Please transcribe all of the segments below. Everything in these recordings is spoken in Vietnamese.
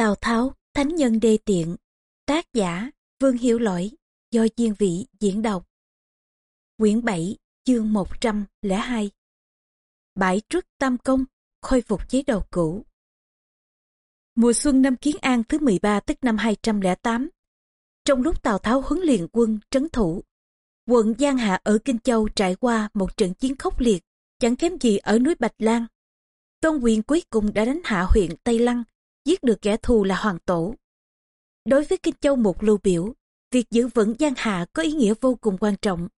Tào Tháo, Thánh Nhân Đê Tiện, tác giả Vương Hiểu Lỗi, do Diên Vị diễn đọc. Quyển 7, chương 102 Bãi trước tam công, khôi phục chế độ cũ. Mùa xuân năm Kiến An thứ 13 tức năm 208, trong lúc Tào Tháo huấn luyện quân trấn thủ, quận Giang Hạ ở Kinh Châu trải qua một trận chiến khốc liệt, chẳng kém gì ở núi Bạch Lan. Tôn quyền cuối cùng đã đánh hạ huyện Tây Lăng, giết được kẻ thù là Hoàng Tổ. Đối với Kinh Châu một lưu biểu, việc giữ vững Giang Hạ có ý nghĩa vô cùng quan trọng.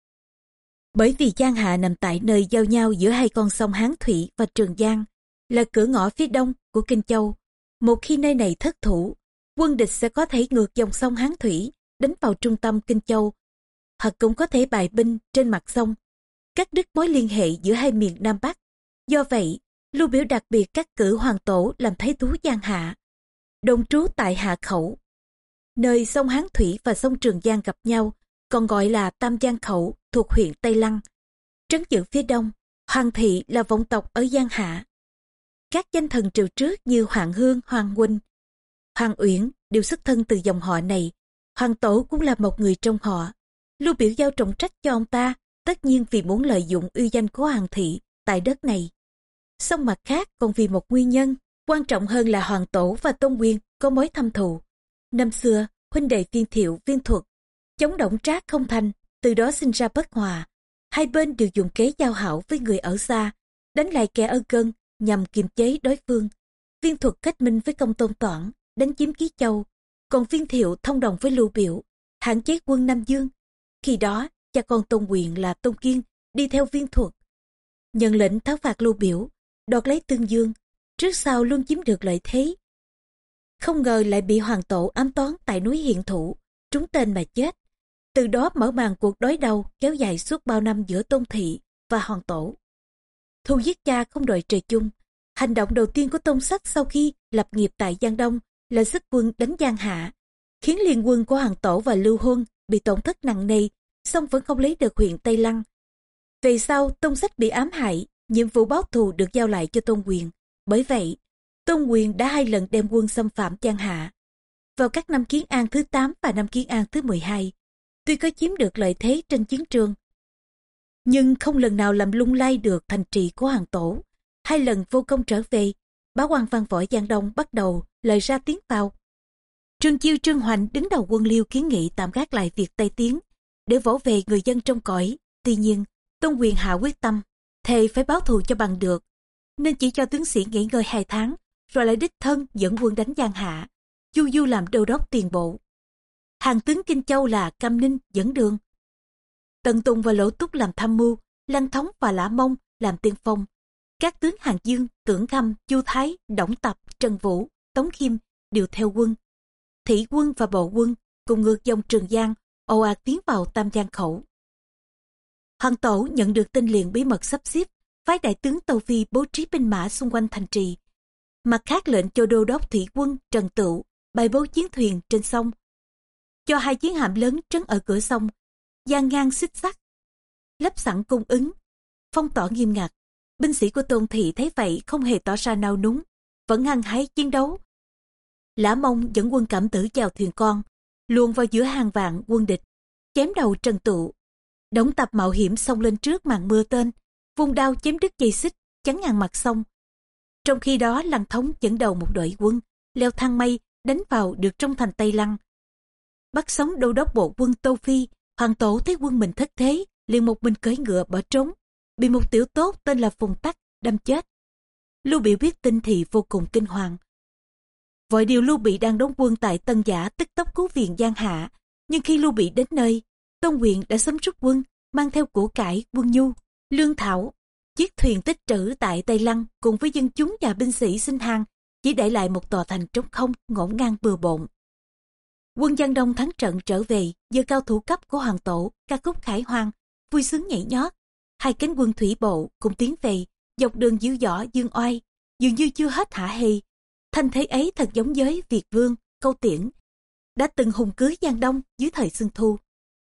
Bởi vì Giang Hạ nằm tại nơi giao nhau giữa hai con sông Hán Thủy và Trường Giang, là cửa ngõ phía đông của Kinh Châu. Một khi nơi này thất thủ, quân địch sẽ có thể ngược dòng sông Hán Thủy, đánh vào trung tâm Kinh Châu, hoặc cũng có thể bài binh trên mặt sông, cắt đứt mối liên hệ giữa hai miền Nam Bắc. Do vậy, Lưu Biểu đặc biệt cắt cử Hoàng Tổ làm Thái Tú Giang Hạ, đồng trú tại Hạ Khẩu, nơi sông Hán Thủy và sông Trường Giang gặp nhau, còn gọi là Tam Giang Khẩu thuộc huyện Tây Lăng. Trấn giữ phía đông, Hoàng Thị là vọng tộc ở Giang Hạ. Các danh thần triều trước như Hoàng Hương, Hoàng Huynh, Hoàng Uyển đều xuất thân từ dòng họ này. Hoàng Tổ cũng là một người trong họ. Lưu biểu giao trọng trách cho ông ta, tất nhiên vì muốn lợi dụng uy danh của Hoàng Thị tại đất này. Song mặt khác còn vì một nguyên nhân, quan trọng hơn là Hoàng Tổ và Tôn quyền có mối thâm thù. Năm xưa, huynh đệ viên thiệu viên thuật, chống động trác không thành, từ đó sinh ra bất hòa. Hai bên đều dùng kế giao hảo với người ở xa, đánh lại kẻ ở cân nhằm kiềm chế đối phương. Viên thuật kết minh với công tôn toản, đánh chiếm ký châu, còn viên thiệu thông đồng với lưu biểu, hạn chế quân Nam Dương. Khi đó, cha con tôn quyền là tôn kiên đi theo viên thuật. Nhận lệnh tháo phạt lưu biểu, đoạt lấy tương dương, trước sau luôn chiếm được lợi thế. Không ngờ lại bị hoàng tổ ám toán tại núi hiện thủ, trúng tên mà chết. Từ đó mở màn cuộc đối đầu kéo dài suốt bao năm giữa tôn thị và hoàng tổ. Thu giết cha không đợi trời chung. Hành động đầu tiên của tôn sách sau khi lập nghiệp tại Giang Đông là sức quân đánh Giang Hạ, khiến liên quân của hoàng tổ và lưu huân bị tổn thất nặng nề, song vẫn không lấy được huyện Tây Lăng. Về sau, tôn sách bị ám hại, nhiệm vụ báo thù được giao lại cho tôn quyền. Bởi vậy, tôn quyền đã hai lần đem quân xâm phạm Giang Hạ. Vào các năm Kiến An thứ 8 và năm Kiến An thứ 12, tuy có chiếm được lợi thế trên chiến trường, nhưng không lần nào làm lung lay được thành trì của hàng tổ. Hai lần vô công trở về, bá quan văn võ Giang Đông bắt đầu lời ra tiếng vào. Trương Chiêu Trương Hoành đứng đầu quân liêu kiến nghị tạm gác lại việc Tây Tiến để vỗ về người dân trong cõi. Tuy nhiên, Tôn Quyền hạ quyết tâm, thề phải báo thù cho bằng được, nên chỉ cho tướng sĩ nghỉ ngơi hai tháng, rồi lại đích thân dẫn quân đánh Giang Hạ. Chu Du làm đô đốc tiền bộ. Hàng tướng Kinh Châu là Cam Ninh dẫn đường. Tần Tùng và Lỗ Túc làm tham mưu, Lăng Thống và Lã Mông làm tiên phong. Các tướng Hàng Dương, Tưởng Khâm, Chu Thái, Đổng Tập, Trần Vũ, Tống Khiêm đều theo quân. Thị quân và bộ quân cùng ngược dòng Trường Giang, ồ ạt tiến vào Tam Giang khẩu. Hoàng Tổ nhận được tin liền bí mật sắp xếp, phái đại tướng Tâu Phi bố trí binh mã xung quanh thành trì. Mặt khác lệnh cho đô đốc thủy quân Trần Tựu bày bố chiến thuyền trên sông. Cho hai chiến hạm lớn trấn ở cửa sông, gian ngang xích sắt, lắp sẵn cung ứng, phong tỏa nghiêm ngặt. Binh sĩ của Tôn Thị thấy vậy không hề tỏ ra nao núng, vẫn hăng hái chiến đấu. Lã mông dẫn quân cảm tử chào thuyền con, luồn vào giữa hàng vạn quân địch, chém đầu Trần Tụ. Đống tập mạo hiểm xông lên trước màn mưa tên, vung đao chém đứt dây xích, chắn ngang mặt sông. Trong khi đó Lăng Thống dẫn đầu một đội quân, leo thang mây, đánh vào được trong thành Tây Lăng. Bắt sống đô đốc bộ quân Tô Phi, hoàng tổ thấy quân mình thất thế, liền một mình cưỡi ngựa bỏ trốn, bị một tiểu tốt tên là Phùng Tắc đâm chết. Lưu Bị biết tin thì vô cùng kinh hoàng. Vội điều Lưu Bị đang đóng quân tại Tân Giả tức tốc cứu viện Giang Hạ, nhưng khi Lưu Bị đến nơi, Tôn Quyền đã sớm rút quân, mang theo của cải, quân nhu, lương thảo, chiếc thuyền tích trữ tại Tây Lăng cùng với dân chúng và binh sĩ sinh hàng chỉ để lại một tòa thành trống không ngổn ngang bừa bộn. Quân Giang Đông thắng trận trở về, giờ cao thủ cấp của Hoàng Tổ, ca khúc khải hoang, vui sướng nhảy nhót. Hai cánh quân thủy bộ cùng tiến về, dọc đường dữ dõ dương oai, dường như chưa hết hả hì. Thanh thế ấy thật giống với Việt Vương, Câu Tiễn, đã từng hùng cưới Giang Đông dưới thời Xuân Thu.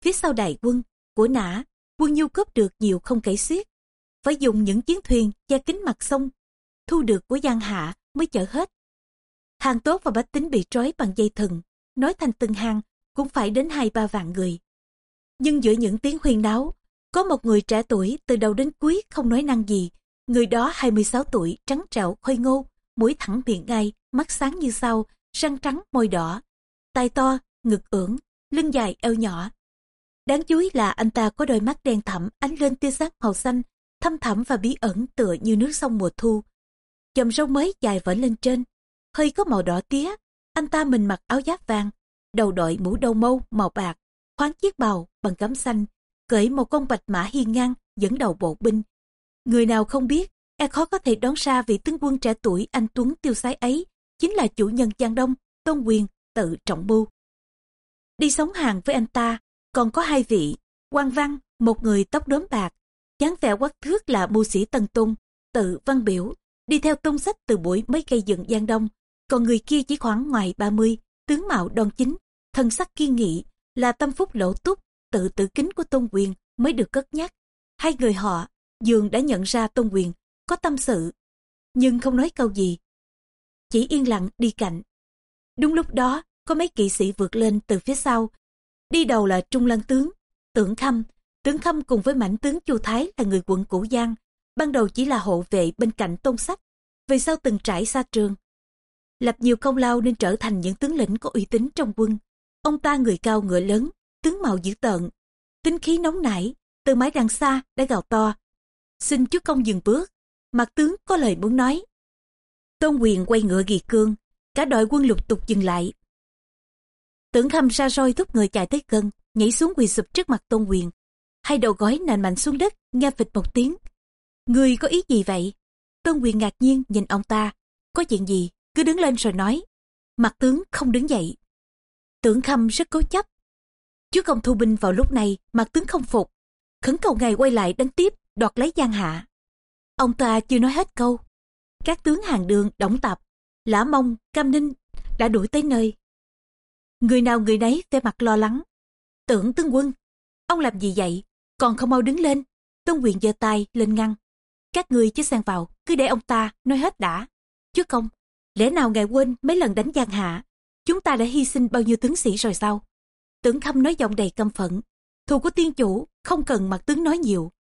Phía sau đại quân, của nã, quân nhu cướp được nhiều không kể xiết. Phải dùng những chiến thuyền che kính mặt sông, thu được của Giang Hạ mới chở hết. hàng tốt và bách tính bị trói bằng dây thừng, nói thành từng hàng cũng phải đến hai ba vạn người. Nhưng giữa những tiếng huyên náo, có một người trẻ tuổi từ đầu đến cuối không nói năng gì. Người đó 26 tuổi, trắng trẻo, khôi ngô, mũi thẳng miệng ngay, mắt sáng như sao, răng trắng, môi đỏ. Tai to, ngực ưỡng, lưng dài, eo nhỏ. Đáng chú ý là anh ta có đôi mắt đen thẳm, ánh lên tia sáng màu xanh, thâm thẳm và bí ẩn tựa như nước sông mùa thu. Chòm râu mới dài vỡ lên trên, hơi có màu đỏ tía. Anh ta mình mặc áo giáp vàng, đầu đội mũ đầu mâu màu bạc, khoáng chiếc bào bằng gấm xanh, cởi một con bạch mã hiên ngang dẫn đầu bộ binh. Người nào không biết, e khó có thể đoán ra vị tướng quân trẻ tuổi anh Tuấn tiêu sái ấy chính là chủ nhân Giang Đông, Tôn Quyền, tự trọng Bưu. Đi sống hàng với anh ta, còn có hai vị, quan văn, một người tóc đốm bạc, dáng vẻ quắc thước là mưu sĩ Tân Tung, tự văn biểu, đi theo tung sách từ buổi mới gây dựng Giang Đông, còn người kia chỉ khoảng ngoài 30, tướng mạo đoan chính, thân sắc kiên nghị, là tâm phúc lỗ túc, tự tự kính của Tôn Quyền mới được cất nhắc. Hai người họ, dường đã nhận ra Tôn Quyền, có tâm sự, nhưng không nói câu gì. Chỉ yên lặng đi cạnh. Đúng lúc đó, có mấy kỵ sĩ vượt lên từ phía sau. Đi đầu là Trung Lăng Tướng, Tưởng Khâm. Tướng Khâm cùng với mãnh tướng Chu Thái là người quận cửu Giang. Ban đầu chỉ là hộ vệ bên cạnh tôn sách, về sau từng trải xa trường. Lập nhiều công lao nên trở thành những tướng lĩnh có uy tín trong quân. Ông ta người cao ngựa lớn, tướng mạo dữ tợn, tính khí nóng nảy, từ mái đằng xa đã gào to. Xin chúa công dừng bước, mặt tướng có lời muốn nói. Tôn quyền quay ngựa ghi cương, cả đội quân lục tục dừng lại. Tưởng khâm ra roi thúc người chạy tới gần, nhảy xuống quỳ sụp trước mặt tôn quyền. Hai đầu gói nền mạnh xuống đất, nghe phịch một tiếng. Người có ý gì vậy? Tôn quyền ngạc nhiên nhìn ông ta. Có chuyện gì, cứ đứng lên rồi nói. Mặt tướng không đứng dậy. Tưởng khâm rất cố chấp, Chứ không thu binh vào lúc này, mặt tướng không phục. khẩn cầu ngài quay lại đánh tiếp, đoạt lấy giang hạ. Ông ta chưa nói hết câu. Các tướng hàng đường, đóng tập, lã mông, cam ninh đã đuổi tới nơi. Người nào người nấy vẻ mặt lo lắng. Tưởng tướng quân, ông làm gì vậy? Còn không mau đứng lên. Tôn quyền giơ tay lên ngăn. Các người chứ sang vào, cứ để ông ta nói hết đã. Chứ không, lẽ nào ngài quên mấy lần đánh giang hạ? Chúng ta đã hy sinh bao nhiêu tướng sĩ rồi sao? Tưởng khâm nói giọng đầy căm phẫn. Thù của tiên chủ, không cần mặt tướng nói nhiều.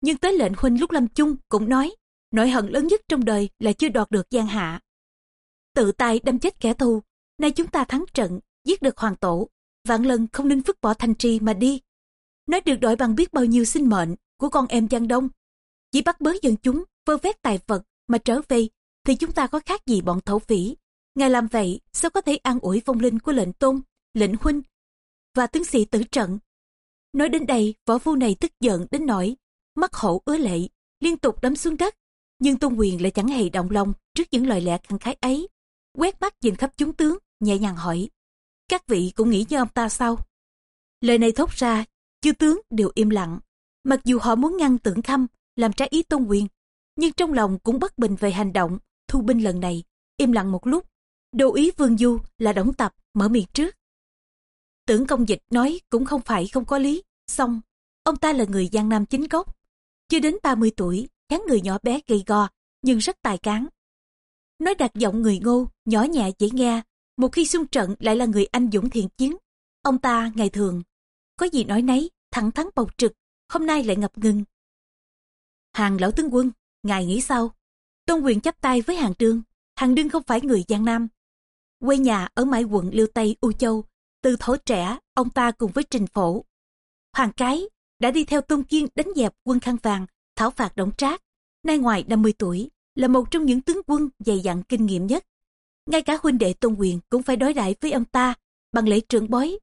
Nhưng tới lệnh huynh lúc lâm chung cũng nói, nỗi hận lớn nhất trong đời là chưa đoạt được giang hạ. Tự tay đâm chết kẻ thù, nay chúng ta thắng trận, giết được hoàng tổ, vạn lần không nên vứt bỏ thanh trì mà đi. Nói được đổi bằng biết bao nhiêu sinh mệnh của con em Giang Đông. Chỉ bắt bớ dân chúng, vơ vét tài vật mà trở về, thì chúng ta có khác gì bọn thổ phỉ. Ngài làm vậy, sao có thể an ủi phong linh của lệnh tôn, lệnh huynh và tướng sĩ tử trận. Nói đến đây, võ phu này tức giận đến nỗi mắt hổ ứa lệ, liên tục đấm xuống đất. Nhưng Tôn Quyền lại chẳng hề động lòng trước những lời lẽ khẳng khái ấy. Quét mắt nhìn khắp chúng tướng, nhẹ nhàng hỏi. Các vị cũng nghĩ như ông ta sao? Lời này thốt ra, chư tướng đều im lặng. Mặc dù họ muốn ngăn tưởng khâm, làm trái ý Tôn Quyền, nhưng trong lòng cũng bất bình về hành động, thu binh lần này. Im lặng một lúc, đồ ý Vương Du là đóng tập, mở miệng trước. Tưởng công dịch nói cũng không phải không có lý. Xong, ông ta là người Giang Nam chính gốc. Chưa đến 30 tuổi, dáng người nhỏ bé gầy gò, nhưng rất tài cán. Nói đặt giọng người ngô, nhỏ nhẹ dễ nghe. Một khi xung trận lại là người anh dũng thiện chiến. Ông ta ngày thường, có gì nói nấy, thẳng thắn bầu trực, hôm nay lại ngập ngừng. Hàng lão tướng quân, ngài nghĩ sao? Tôn quyền chắp tay với hàng trương. Hàng đương không phải người Giang Nam. Quê nhà ở mãi quận Liêu Tây, U Châu, từ thổ trẻ, ông ta cùng với Trình Phổ. Hoàng Cái đã đi theo Tôn Kiên đánh dẹp quân khăn vàng, thảo phạt động trác. Nay ngoài 50 tuổi, là một trong những tướng quân dày dặn kinh nghiệm nhất. Ngay cả huynh đệ Tôn Quyền cũng phải đối đãi với ông ta bằng lễ trưởng bối.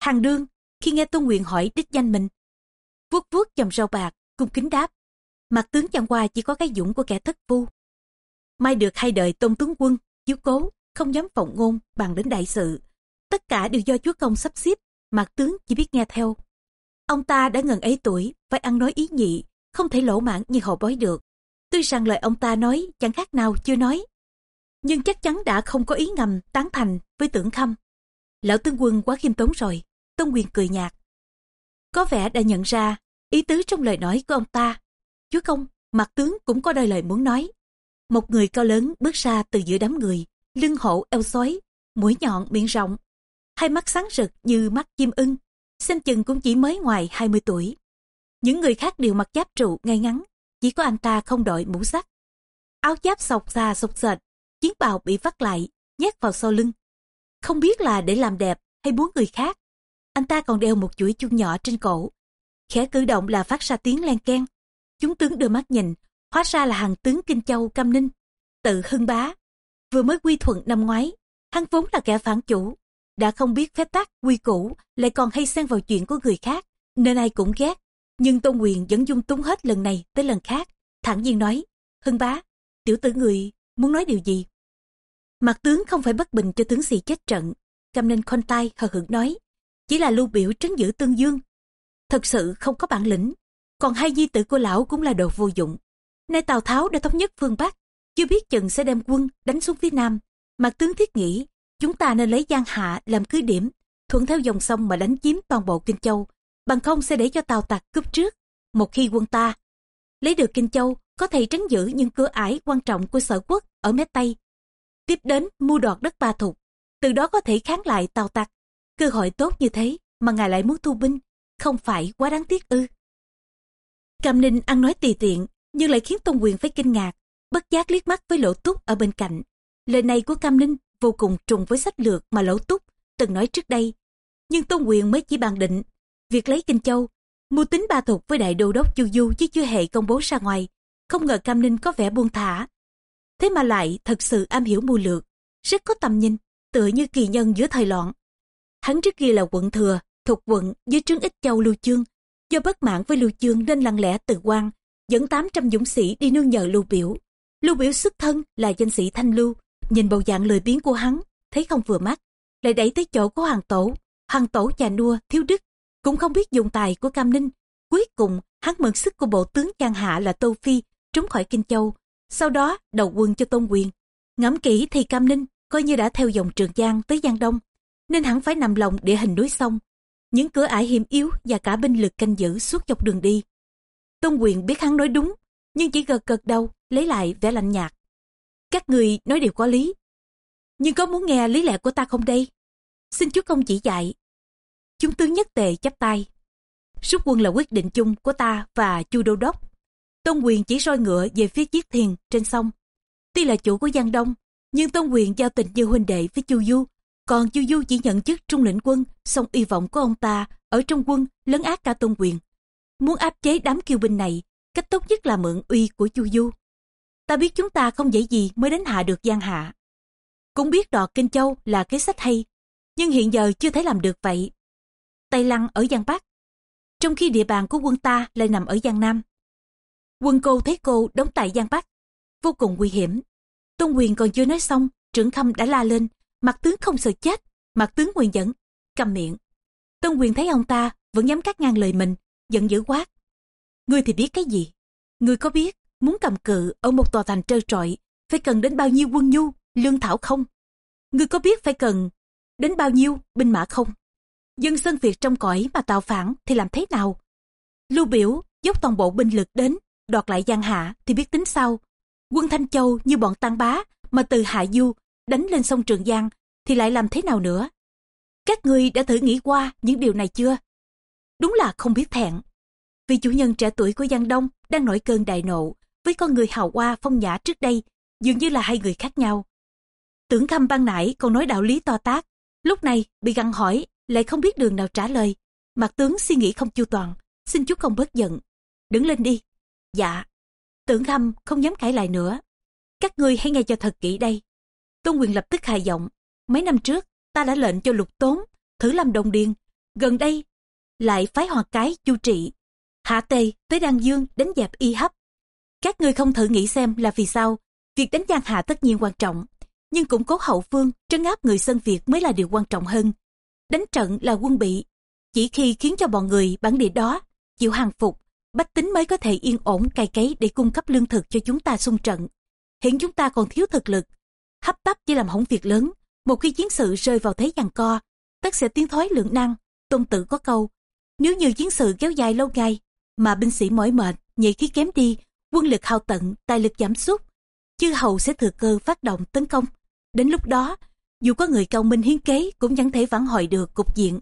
Hàng đương, khi nghe Tôn Quyền hỏi đích danh mình, vuốt vuốt chầm rau bạc, cung kính đáp. Mặt tướng chẳng qua chỉ có cái dũng của kẻ thất phu. Mai được hai đời Tôn tướng quân, chiếu cố, không dám vọng ngôn bằng đến đại sự. Tất cả đều do chúa công sắp xếp, mặt tướng chỉ biết nghe theo. Ông ta đã ngần ấy tuổi, phải ăn nói ý nhị, không thể lỗ mãn như hậu bói được. Tuy rằng lời ông ta nói chẳng khác nào chưa nói. Nhưng chắc chắn đã không có ý ngầm tán thành với tưởng khâm. Lão tướng quân quá khiêm tốn rồi, Tôn Quyền cười nhạt. Có vẻ đã nhận ra ý tứ trong lời nói của ông ta. Chúa công, mặt tướng cũng có đôi lời muốn nói. Một người cao lớn bước ra từ giữa đám người, lưng hổ eo xói, mũi nhọn miệng rộng, hai mắt sáng rực như mắt chim ưng, xem chừng cũng chỉ mới ngoài 20 tuổi. Những người khác đều mặc giáp trụ ngay ngắn, chỉ có anh ta không đội mũ sắt. Áo giáp sọc xa sọc sệt, chiến bào bị vắt lại, nhét vào sau lưng. Không biết là để làm đẹp hay muốn người khác. Anh ta còn đeo một chuỗi chuông nhỏ trên cổ. Khẽ cử động là phát ra tiếng len keng. Chúng tướng đưa mắt nhìn, hóa ra là hàng tướng Kinh Châu Cam Ninh, tự hưng bá. Vừa mới quy thuận năm ngoái, hắn vốn là kẻ phản chủ, đã không biết phép tắc quy củ, lại còn hay xen vào chuyện của người khác, nên ai cũng ghét. Nhưng Tôn Quyền vẫn dung túng hết lần này tới lần khác, thẳng nhiên nói, hưng bá, tiểu tử người muốn nói điều gì? Mặt tướng không phải bất bình cho tướng sĩ chết trận, Cam nên khoanh tay hờ hững nói, chỉ là lưu biểu trấn giữ tương dương. Thật sự không có bản lĩnh, còn hai di tử của lão cũng là đồ vô dụng. Nay Tào Tháo đã thống nhất phương Bắc, chưa biết chừng sẽ đem quân đánh xuống phía Nam. Mặt tướng thiết nghĩ, chúng ta nên lấy Giang Hạ làm cứ điểm, thuận theo dòng sông mà đánh chiếm toàn bộ Kinh Châu, bằng không sẽ để cho Tào Tặc cướp trước. Một khi quân ta lấy được Kinh Châu, có thể trấn giữ những cửa ải quan trọng của sở quốc ở mé Tây. Tiếp đến mua đoạt đất ba thục, từ đó có thể kháng lại Tào Tặc. Cơ hội tốt như thế mà ngài lại muốn thu binh, không phải quá đáng tiếc ư. Cam Ninh ăn nói tùy tiện, nhưng lại khiến Tôn Quyền phải kinh ngạc, bất giác liếc mắt với Lỗ Túc ở bên cạnh. Lời này của Cam Ninh vô cùng trùng với sách lược mà Lỗ Túc từng nói trước đây. Nhưng Tôn Quyền mới chỉ bàn định việc lấy Kinh Châu, mưu tính ba thục với đại đô đốc Chu Du chứ chưa hề công bố ra ngoài. Không ngờ Cam Ninh có vẻ buông thả. Thế mà lại thật sự am hiểu mưu lược, rất có tầm nhìn, tựa như kỳ nhân giữa thời loạn. Hắn trước kia là quận thừa, thuộc quận dưới trướng ích châu Lưu Chương. Do bất mãn với Lưu Chương nên lặng lẽ từ quan, dẫn 800 dũng sĩ đi nương nhờ Lưu Biểu. Lưu Biểu xuất thân là danh sĩ Thanh Lưu, nhìn bầu dạng lười biếng của hắn, thấy không vừa mắt, lại đẩy tới chỗ của Hoàng Tổ. Hoàng Tổ già nua, thiếu đức, cũng không biết dùng tài của Cam Ninh. Cuối cùng, hắn mượn sức của bộ tướng Giang Hạ là Tô Phi, trốn khỏi Kinh Châu. Sau đó, đầu quân cho Tôn Quyền. Ngẫm kỹ thì Cam Ninh coi như đã theo dòng Trường Giang tới Giang Đông, nên hẳn phải nằm lòng địa hình núi sông. Những cửa ải hiểm yếu và cả binh lực canh giữ suốt dọc đường đi. Tôn Quyền biết hắn nói đúng, nhưng chỉ gật gật đầu, lấy lại vẻ lạnh nhạt. Các người nói đều có lý. Nhưng có muốn nghe lý lẽ của ta không đây? Xin chúa công chỉ dạy. Chúng tướng nhất tề chắp tay. Rút quân là quyết định chung của ta và chu đô đốc. Tôn Quyền chỉ roi ngựa về phía chiếc thiền trên sông. Tuy là chủ của Giang Đông, nhưng Tôn Quyền giao tình như huynh đệ với Chu Du. Còn Chu Du chỉ nhận chức trung lĩnh quân, song hy vọng của ông ta ở trong quân lấn át cả Tôn Quyền. Muốn áp chế đám kiêu binh này, cách tốt nhất là mượn uy của Chu Du. Ta biết chúng ta không dễ gì mới đánh hạ được Giang Hạ. Cũng biết đọt Kinh Châu là kế sách hay, nhưng hiện giờ chưa thể làm được vậy. Tây Lăng ở Giang Bắc, trong khi địa bàn của quân ta lại nằm ở Giang Nam. Quân cô thấy cô đóng tại Giang Bắc, vô cùng nguy hiểm. Tôn quyền còn chưa nói xong, trưởng khâm đã la lên, mặt tướng không sợ chết, mặt tướng quyền dẫn, cầm miệng. Tôn quyền thấy ông ta vẫn dám cắt ngang lời mình, giận dữ quát. Ngươi thì biết cái gì? Ngươi có biết muốn cầm cự ở một tòa thành trơ trọi phải cần đến bao nhiêu quân nhu, lương thảo không? Ngươi có biết phải cần đến bao nhiêu binh mã không? Dân sân Việt trong cõi mà tạo phản thì làm thế nào? Lưu biểu dốc toàn bộ binh lực đến, đoạt lại giang hạ thì biết tính sau Quân Thanh Châu như bọn tăng bá mà từ Hạ Du đánh lên sông Trường Giang thì lại làm thế nào nữa? Các ngươi đã thử nghĩ qua những điều này chưa? Đúng là không biết thẹn. Vì chủ nhân trẻ tuổi của Giang Đông đang nổi cơn đại nộ với con người hào hoa phong nhã trước đây dường như là hai người khác nhau. Tưởng khâm ban nãy còn nói đạo lý to tác, lúc này bị găng hỏi lại không biết đường nào trả lời. Mặt tướng suy nghĩ không chu toàn, xin chú không bớt giận. Đứng lên đi. Dạ. Tưởng khâm không dám cãi lại nữa. Các ngươi hãy nghe cho thật kỹ đây. Tôn quyền lập tức hài giọng. Mấy năm trước, ta đã lệnh cho lục tốn, thử làm đồng điền. Gần đây, lại phái hoạt cái chu trị. Hạ tề tới Đan Dương đánh dẹp y hấp. Các ngươi không thử nghĩ xem là vì sao. Việc đánh Giang Hạ tất nhiên quan trọng. Nhưng cũng cố hậu phương, trấn áp người dân Việt mới là điều quan trọng hơn. Đánh trận là quân bị. Chỉ khi khiến cho bọn người bản địa đó chịu hàng phục, bách tính mới có thể yên ổn cày cấy để cung cấp lương thực cho chúng ta xung trận. Hiện chúng ta còn thiếu thực lực. Hấp tấp chỉ làm hỏng việc lớn. Một khi chiến sự rơi vào thế giằng co, tất sẽ tiến thoái lượng năng. Tôn tử có câu, nếu như chiến sự kéo dài lâu ngày, mà binh sĩ mỏi mệt, nhảy khí kém đi, quân lực hao tận, tài lực giảm sút, chư hầu sẽ thừa cơ phát động tấn công. đến lúc đó, dù có người cao minh hiến kế cũng chẳng thể vãn hồi được cục diện.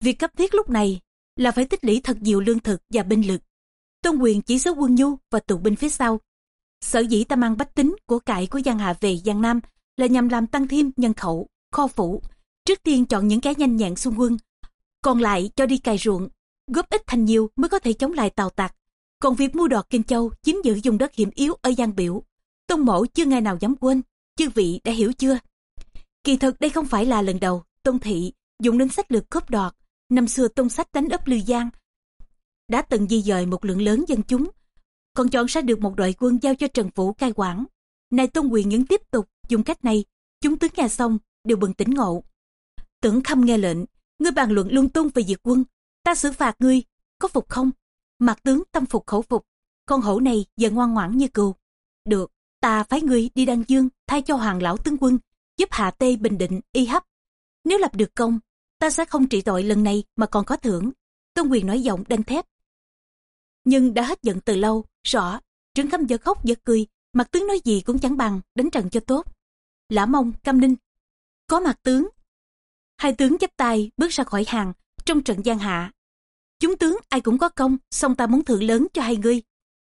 Việc cấp thiết lúc này là phải tích lũy thật nhiều lương thực và binh lực. Tôn quyền chỉ số quân nhu và tù binh phía sau. Sở dĩ ta mang bách tính của cải của Giang Hạ về Giang Nam là nhằm làm tăng thêm nhân khẩu, kho phủ. Trước tiên chọn những cái nhanh nhẹn xung quân, còn lại cho đi cày ruộng, góp ít thành nhiều mới có thể chống lại tàu tặc. Còn việc mua đọt Kinh Châu chiếm giữ dùng đất hiểm yếu ở Giang Biểu, Tôn Mẫu chưa ngày nào dám quên, chư vị đã hiểu chưa? Kỳ thực đây không phải là lần đầu Tôn Thị dùng đến sách lược cướp đọt Năm xưa Tôn Sách đánh ấp Lư Giang, đã từng di dời một lượng lớn dân chúng, còn chọn ra được một đội quân giao cho Trần Vũ cai quản. Này Tôn Quyền những tiếp tục dùng cách này, chúng tướng nghe xong đều bừng tỉnh ngộ. Tưởng khâm nghe lệnh, ngươi bàn luận lung tung về diệt quân, ta xử phạt ngươi, có phục không? Mặt tướng tâm phục khẩu phục, con hổ này giờ ngoan ngoãn như cừu. Được, ta phái ngươi đi đăng dương thay cho hoàng lão tướng quân, giúp hạ tê bình định y hấp. Nếu lập được công, ta sẽ không trị tội lần này mà còn có thưởng. Tôn quyền nói giọng đanh thép. Nhưng đã hết giận từ lâu, rõ, trứng khâm giật khóc giật cười, mặt tướng nói gì cũng chẳng bằng, đánh trận cho tốt. Lã mông, cam ninh. Có mặt tướng. Hai tướng chấp tay bước ra khỏi hàng, trong trận giang hạ. Chúng tướng ai cũng có công, song ta muốn thưởng lớn cho hai người.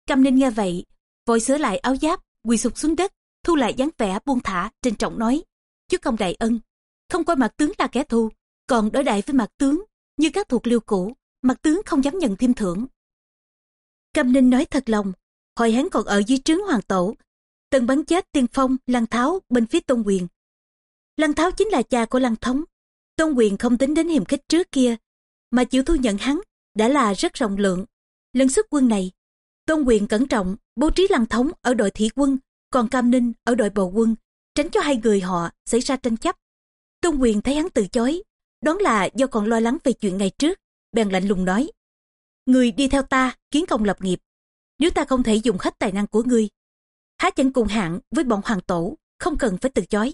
Cam ninh nghe vậy, vội sửa lại áo giáp, quỳ sụp xuống đất, thu lại dáng vẻ buông thả, trên trọng nói. Chứ công đại ân, không coi mặt tướng là kẻ thù, còn đối đại với mặt tướng, như các thuộc liêu cũ, mặt tướng không dám nhận thêm thưởng. Cam Ninh nói thật lòng, hồi hắn còn ở dưới trướng hoàng tổ, từng bắn chết tiên phong Lăng Tháo bên phía Tôn Quyền. Lăng Tháo chính là cha của Lăng Thống. Tôn Quyền không tính đến hiểm khích trước kia, mà chịu thu nhận hắn đã là rất rộng lượng. Lần xuất quân này, Tôn Quyền cẩn trọng bố trí Lăng Thống ở đội thị quân, còn Cam Ninh ở đội bầu quân, tránh cho hai người họ xảy ra tranh chấp. Tôn Quyền thấy hắn từ chối, đoán là do còn lo lắng về chuyện ngày trước, bèn lạnh lùng nói. Người đi theo ta, kiến công lập nghiệp. Nếu ta không thể dùng hết tài năng của ngươi, há chẳng cùng hạng với bọn hoàng tổ, không cần phải từ chối.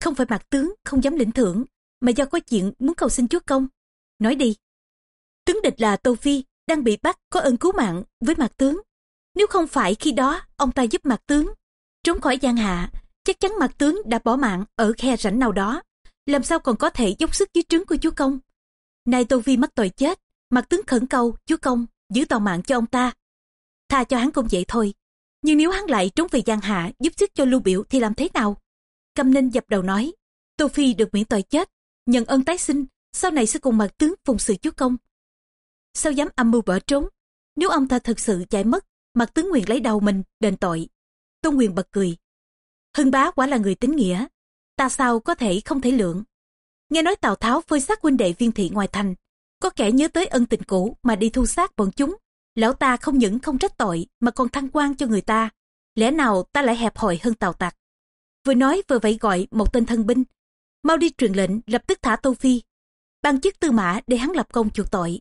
Không phải mặt tướng không dám lĩnh thưởng, mà do có chuyện muốn cầu xin chúa công. Nói đi. Tướng địch là Tô Phi, đang bị bắt có ơn cứu mạng với mặt tướng. Nếu không phải khi đó ông ta giúp mặt tướng trốn khỏi giang hạ, chắc chắn mặt tướng đã bỏ mạng ở khe rãnh nào đó. Làm sao còn có thể dốc sức dưới trướng của chúa công? Nay Tô Phi mất tội chết, mặt tướng khẩn cầu chúa công giữ toàn mạng cho ông ta. Tha cho hắn cũng vậy thôi. Nhưng nếu hắn lại trốn về giang hạ giúp sức cho lưu biểu thì làm thế nào? cam Ninh dập đầu nói, Tô Phi được miễn tội chết, nhận ơn tái sinh, sau này sẽ cùng mặt tướng phụng sự chúa công. Sao dám âm mưu bỏ trốn? Nếu ông ta thực sự chạy mất, mặt tướng nguyện lấy đầu mình đền tội. Tôn Quyền bật cười. Hưng bá quả là người tính nghĩa. Ta sao có thể không thể lượng. Nghe nói Tào Tháo phơi xác huynh đệ viên thị ngoài thành. Có kẻ nhớ tới ân tình cũ mà đi thu xác bọn chúng. Lão ta không những không trách tội mà còn thăng quan cho người ta. Lẽ nào ta lại hẹp hòi hơn Tào Tặc? Vừa nói vừa vẫy gọi một tên thân binh. Mau đi truyền lệnh lập tức thả Tô Phi. Ban chức tư mã để hắn lập công chuộc tội.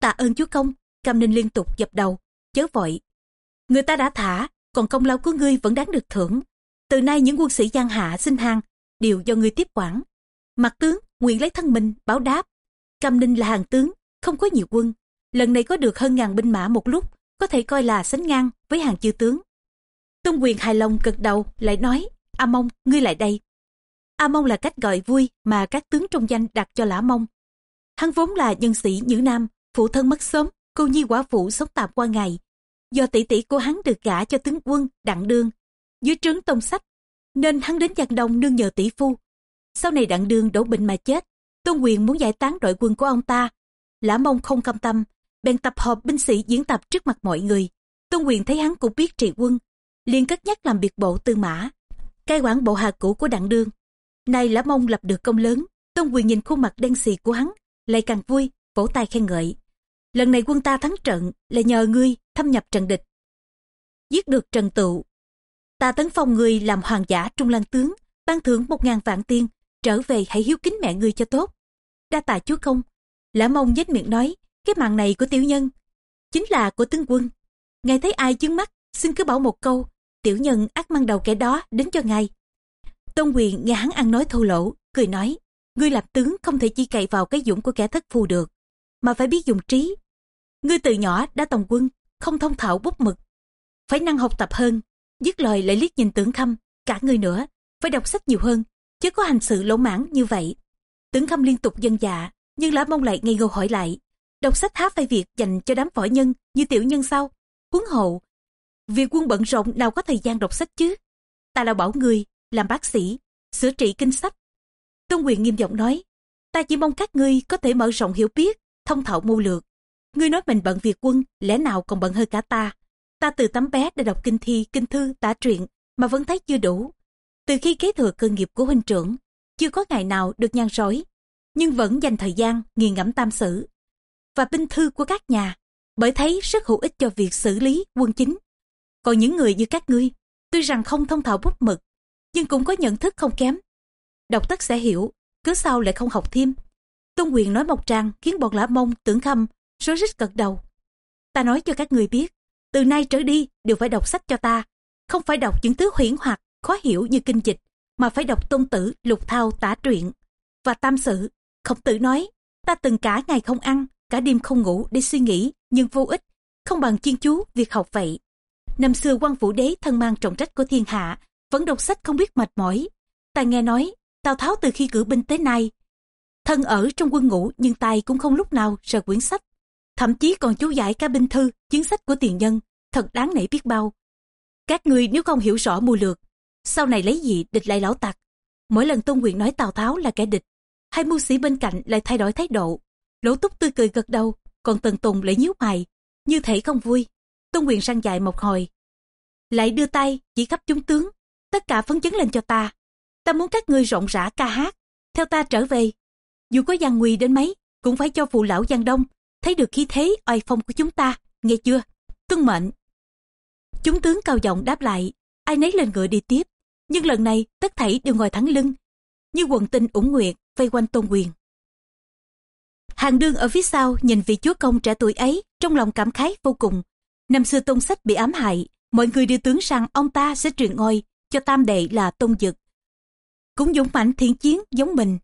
Tạ ơn chúa công, Cam Ninh liên tục dập đầu, chớ vội. Người ta đã thả, còn công lao của ngươi vẫn đáng được thưởng. Từ nay những quân sĩ giang hạ xin hàng đều do ngươi tiếp quản. Mặt tướng nguyện lấy thân mình báo đáp. Cam Ninh là hàng tướng, không có nhiều quân. Lần này có được hơn ngàn binh mã một lúc, có thể coi là sánh ngang với hàng chư tướng. Tôn quyền hài lòng cực đầu lại nói, A Mông, ngươi lại đây. A Mông là cách gọi vui mà các tướng trong danh đặt cho Lã Mông. Hắn vốn là nhân sĩ Nhữ Nam, phụ thân mất sớm, cô nhi quả phụ sống tạm qua ngày. Do tỷ tỷ của hắn được gả cho tướng quân Đặng Đương, dưới trướng tông sách, nên hắn đến Giang Đông nương nhờ tỷ phu. Sau này Đặng Đương đổ bệnh mà chết, Tôn Quyền muốn giải tán đội quân của ông ta. Lã Mông không cam tâm, bèn tập hợp binh sĩ diễn tập trước mặt mọi người. Tôn Quyền thấy hắn cũng biết trị quân, liền cất nhắc làm biệt bộ tư mã, cai quản bộ hạ cũ của Đặng Đương. Nay Lã Mông lập được công lớn, Tôn Quyền nhìn khuôn mặt đen xì của hắn, lại càng vui, vỗ tay khen ngợi. Lần này quân ta thắng trận là nhờ ngươi thâm nhập trận địch. Giết được Trần Tụ. Ta tấn phong ngươi làm hoàng giả trung lăng tướng, ban thưởng một ngàn vạn tiên, trở về hãy hiếu kính mẹ ngươi cho tốt. Đa tạ chúa công. Lã mông nhếch miệng nói, cái mạng này của tiểu nhân, chính là của tướng quân. Ngài thấy ai chứng mắt, xin cứ bảo một câu, tiểu nhân ác mang đầu kẻ đó đến cho ngài. Tôn quyền nghe hắn ăn nói thô lỗ, cười nói, ngươi làm tướng không thể chỉ cậy vào cái dũng của kẻ thất phù được, mà phải biết dùng trí. Ngươi từ nhỏ đã tòng quân, không thông thạo bút mực, phải năng học tập hơn. Dứt lời lại liếc nhìn tưởng khâm, cả ngươi nữa, phải đọc sách nhiều hơn, chứ có hành sự lỗ mãn như vậy tướng khâm liên tục dân dạ, nhưng lã mông lại ngây ngô hỏi lại. Đọc sách há phải việc dành cho đám võ nhân như tiểu nhân sao? Huấn hộ, việc quân bận rộn nào có thời gian đọc sách chứ? Ta là bảo người, làm bác sĩ, sửa trị kinh sách. Tôn quyền nghiêm giọng nói, ta chỉ mong các ngươi có thể mở rộng hiểu biết, thông thạo mưu lược. Ngươi nói mình bận việc quân, lẽ nào còn bận hơn cả ta. Ta từ tấm bé đã đọc kinh thi, kinh thư, tả truyện mà vẫn thấy chưa đủ. Từ khi kế thừa cơ nghiệp của huynh trưởng, chưa có ngày nào được nhan rỗi nhưng vẫn dành thời gian nghiền ngẫm tam sử và binh thư của các nhà, bởi thấy rất hữu ích cho việc xử lý quân chính. Còn những người như các ngươi, tuy rằng không thông thạo bút mực, nhưng cũng có nhận thức không kém. Đọc tất sẽ hiểu, cứ sao lại không học thêm. Tôn quyền nói một trang khiến bọn lã mông tưởng khâm, rối rít cật đầu. Ta nói cho các người biết, từ nay trở đi đều phải đọc sách cho ta, không phải đọc những thứ huyễn hoặc, khó hiểu như kinh dịch, mà phải đọc tôn tử, lục thao, tả truyện. Và tam sự, khổng tử nói, ta từng cả ngày không ăn, cả đêm không ngủ để suy nghĩ, nhưng vô ích, không bằng chuyên chú việc học vậy. Năm xưa quan vũ đế thân mang trọng trách của thiên hạ, vẫn đọc sách không biết mệt mỏi. Ta nghe nói, Tào Tháo từ khi cử binh tới nay, thân ở trong quân ngũ nhưng tay cũng không lúc nào rời quyển sách. Thậm chí còn chú giải cả binh thư, chiến sách của tiền nhân, thật đáng nể biết bao. Các người nếu không hiểu rõ mưu lược, sau này lấy gì địch lại lão tặc. Mỗi lần Tôn Quyền nói Tào Tháo là kẻ địch, hai mưu sĩ bên cạnh lại thay đổi thái độ. Lỗ túc tươi cười gật đầu, còn Tần Tùng lại nhíu mày, như thể không vui. Tôn Quyền sang dài một hồi. Lại đưa tay, chỉ khắp chúng tướng, tất cả phấn chấn lên cho ta. Ta muốn các ngươi rộng rã ca hát, theo ta trở về. Dù có gian nguy đến mấy, cũng phải cho phụ lão Giang Đông, thấy được khí thế oai phong của chúng ta, nghe chưa? Tuân mệnh. Chúng tướng cao giọng đáp lại, ai nấy lên ngựa đi tiếp. Nhưng lần này tất thảy đều ngồi thẳng lưng, như quần tinh ủng nguyệt vây quanh tôn quyền. Hàng đương ở phía sau nhìn vị chúa công trẻ tuổi ấy trong lòng cảm khái vô cùng. Năm xưa tôn sách bị ám hại, mọi người đều tướng rằng ông ta sẽ truyền ngôi cho tam đệ là tôn dực. Cũng dũng mãnh thiện chiến giống mình.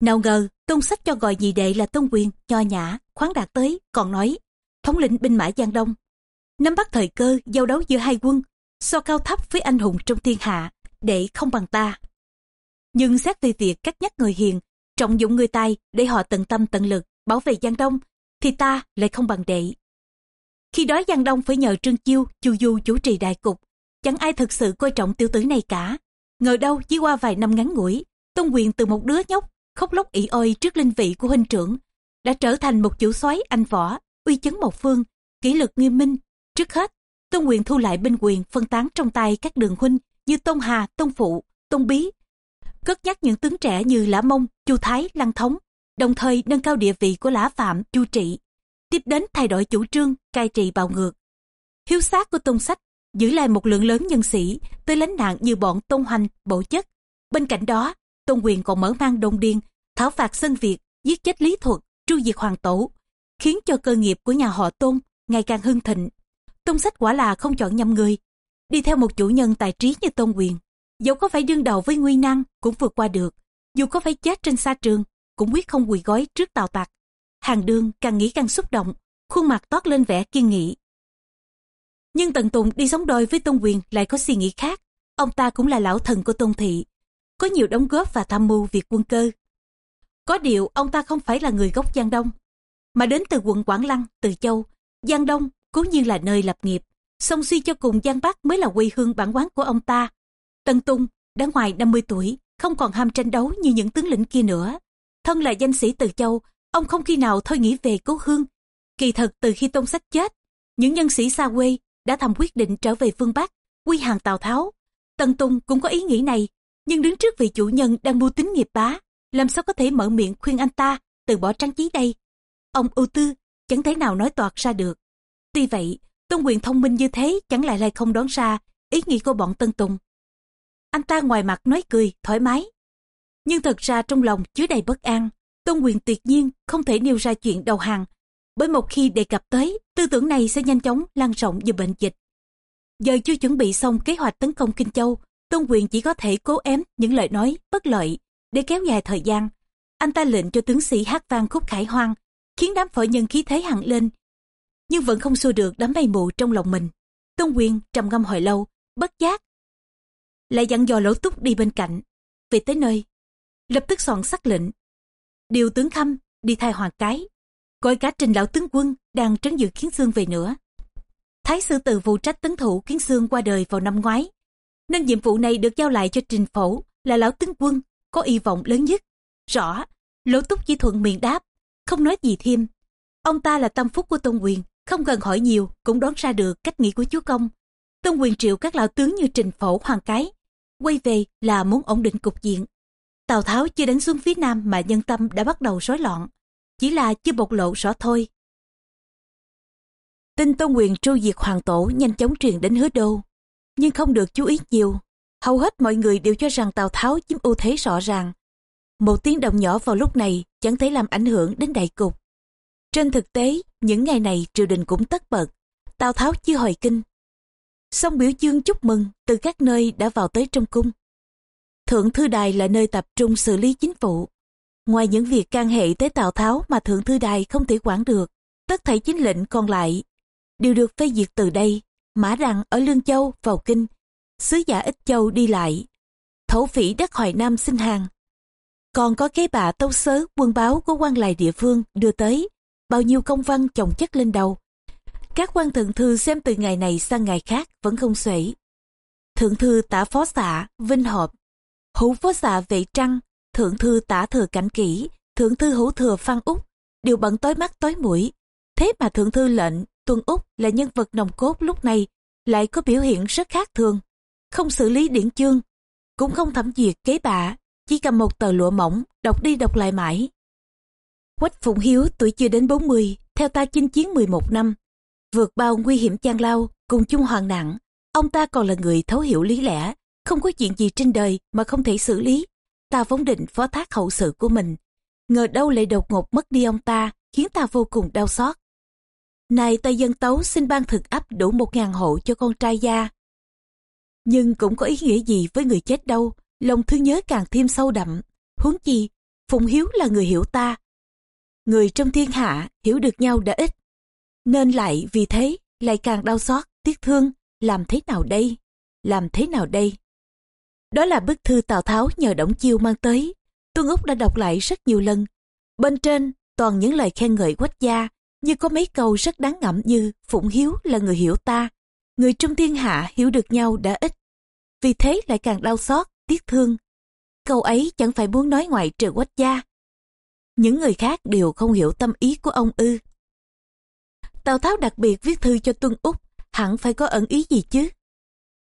Nào ngờ, tôn sách cho gọi nhị đệ là tôn quyền, nho nhã, khoáng đạt tới, còn nói, thống lĩnh binh mã Giang Đông. Nắm bắt thời cơ, giao đấu giữa hai quân, so cao thấp với anh hùng trong thiên hạ, để không bằng ta. Nhưng xét về việc cách nhắc người hiền, trọng dụng người tài để họ tận tâm tận lực bảo vệ Giang Đông, thì ta lại không bằng đệ. Khi đó Giang Đông phải nhờ Trương Chiêu, Chu Du chủ trì đại cục, chẳng ai thực sự coi trọng tiểu tử này cả. Ngờ đâu chỉ qua vài năm ngắn ngủi, Tôn Quyền từ một đứa nhóc, khóc lóc ỉ ôi trước linh vị của huynh trưởng, đã trở thành một chủ soái anh võ, uy chấn một phương, kỷ luật nghiêm minh. Trước hết, Tôn Quyền thu lại binh quyền phân tán trong tay các đường huynh như Tôn Hà, Tôn Phụ, Tôn Bí. Cất nhắc những tướng trẻ như Lã Mông, Chu Thái, Lăng Thống, đồng thời nâng cao địa vị của Lã Phạm, Chu Trị. Tiếp đến thay đổi chủ trương, cai trị bạo ngược. Hiếu sát của Tôn Sách giữ lại một lượng lớn nhân sĩ tới lánh nạn như bọn Tôn Hoành, Bộ Chất. Bên cạnh đó, Tôn Quyền còn mở mang đông điên, thảo phạt sân Việt, giết chết Lý Thuật, tru diệt hoàng tổ, khiến cho cơ nghiệp của nhà họ Tôn ngày càng hưng thịnh. Tôn sách quả là không chọn nhầm người, đi theo một chủ nhân tài trí như Tôn Quyền. Dẫu có phải đương đầu với nguy năng cũng vượt qua được, dù có phải chết trên xa trường cũng quyết không quỳ gói trước tàu tặc. Hàng đương càng nghĩ càng xúc động, khuôn mặt toát lên vẻ kiên nghị. Nhưng Tần Tùng đi sống đôi với Tôn Quyền lại có suy nghĩ khác. Ông ta cũng là lão thần của Tôn Thị, có nhiều đóng góp và tham mưu việc quân cơ. Có điều ông ta không phải là người gốc Giang Đông, mà đến từ quận Quảng Lăng, Từ Châu. Giang Đông cố nhiên là nơi lập nghiệp, song suy cho cùng Giang Bắc mới là quê hương bản quán của ông ta. Tân Tung đã ngoài 50 tuổi, không còn ham tranh đấu như những tướng lĩnh kia nữa. Thân là danh sĩ Từ Châu, ông không khi nào thôi nghĩ về cố hương. Kỳ thật từ khi Tôn Sách chết, những nhân sĩ xa quê đã thầm quyết định trở về phương Bắc, quy hàng Tào Tháo. Tân Tung cũng có ý nghĩ này, nhưng đứng trước vị chủ nhân đang mưu tính nghiệp bá, làm sao có thể mở miệng khuyên anh ta từ bỏ trang trí đây. Ông ưu tư, chẳng thể nào nói toạc ra được. Tuy vậy, Tôn Quyền thông minh như thế chẳng lại lại không đoán ra ý nghĩ của bọn Tân Tùng. Anh ta ngoài mặt nói cười, thoải mái. Nhưng thật ra trong lòng chứa đầy bất an, Tôn Quyền tuyệt nhiên không thể nêu ra chuyện đầu hàng, bởi một khi đề cập tới, tư tưởng này sẽ nhanh chóng lan rộng như bệnh dịch. Giờ chưa chuẩn bị xong kế hoạch tấn công Kinh Châu, Tôn Quyền chỉ có thể cố ém những lời nói bất lợi để kéo dài thời gian. Anh ta lệnh cho tướng sĩ hát vang khúc khải hoang, khiến đám phở nhân khí thế hẳn lên, nhưng vẫn không xua được đám mây mù trong lòng mình. Tôn Quyền trầm ngâm hồi lâu, bất giác. lại dặn dò lỗ túc đi bên cạnh. Về tới nơi, lập tức soạn sắc lệnh. Điều tướng Khâm đi thay hoàng cái, gọi cả trình lão tướng quân đang trấn giữ Kiến xương về nữa. Thái sư từ phụ trách tấn thủ Kiến xương qua đời vào năm ngoái, nên nhiệm vụ này được giao lại cho trình phổ là lão tướng quân có hy vọng lớn nhất. Rõ, lỗ túc chỉ thuận miệng đáp, không nói gì thêm. Ông ta là tâm phúc của Tôn Quyền, không cần hỏi nhiều cũng đoán ra được cách nghĩ của chúa công. Tôn Quyền triệu các lão tướng như trình phổ hoàng cái, quay về là muốn ổn định cục diện. Tào Tháo chưa đánh xuống phía nam mà nhân tâm đã bắt đầu rối loạn, chỉ là chưa bộc lộ rõ thôi. Tin Tôn Quyền tru diệt hoàng tổ nhanh chóng truyền đến hứa đô, nhưng không được chú ý nhiều. Hầu hết mọi người đều cho rằng Tào Tháo chiếm ưu thế rõ ràng. Một tiếng động nhỏ vào lúc này chẳng thể làm ảnh hưởng đến đại cục. Trên thực tế, những ngày này triều đình cũng tất bật. Tào Tháo chưa hồi kinh. Xong biểu dương chúc mừng từ các nơi đã vào tới trong cung. Thượng Thư Đài là nơi tập trung xử lý chính vụ. Ngoài những việc can hệ tới Tào Tháo mà Thượng Thư Đài không thể quản được, tất thảy chính lệnh còn lại đều được phê duyệt từ đây. Mã Đằng ở Lương Châu vào kinh, sứ giả Ích Châu đi lại, thổ phỉ đất Hoài Nam xin hàng. Còn có cái bạ tâu sớ quân báo của quan lại địa phương đưa tới, bao nhiêu công văn chồng chất lên đầu. Các quan thượng thư xem từ ngày này sang ngày khác vẫn không xuể. Thượng thư tả phó xạ, Vinh hợp hữu phó xạ Vệ Trăng, thượng thư tả thừa cảnh kỹ, thượng thư hữu thừa Phan Úc, đều bận tối mắt tối mũi. Thế mà thượng thư lệnh, Tuân Úc là nhân vật nòng cốt lúc này, lại có biểu hiện rất khác thường. Không xử lý điển chương, cũng không thẩm duyệt kế bạ, chỉ cầm một tờ lụa mỏng, đọc đi đọc lại mãi. Quách Phụng Hiếu tuổi chưa đến 40, theo ta chinh chiến 11 năm, vượt bao nguy hiểm gian lao, cùng chung hoàn nạn. Ông ta còn là người thấu hiểu lý lẽ, không có chuyện gì trên đời mà không thể xử lý. Ta vốn định phó thác hậu sự của mình. Ngờ đâu lại đột ngột mất đi ông ta, khiến ta vô cùng đau xót. Này Tây Dân Tấu xin ban thực ấp đủ một ngàn hộ cho con trai gia. Nhưng cũng có ý nghĩa gì với người chết đâu, lòng thương nhớ càng thêm sâu đậm. Huống chi, Phụng Hiếu là người hiểu ta. Người trong thiên hạ hiểu được nhau đã ít. Nên lại vì thế, lại càng đau xót, tiếc thương, làm thế nào đây? Làm thế nào đây? Đó là bức thư Tào Tháo nhờ Đổng Chiêu mang tới. Tuân Úc đã đọc lại rất nhiều lần. Bên trên toàn những lời khen ngợi quách gia, như có mấy câu rất đáng ngẫm như Phụng Hiếu là người hiểu ta, người trong thiên hạ hiểu được nhau đã ít. Vì thế lại càng đau xót, tiếc thương. Câu ấy chẳng phải muốn nói ngoại trừ quách gia. Những người khác đều không hiểu tâm ý của ông ư. Tào Tháo đặc biệt viết thư cho Tuân Úc, hẳn phải có ẩn ý gì chứ.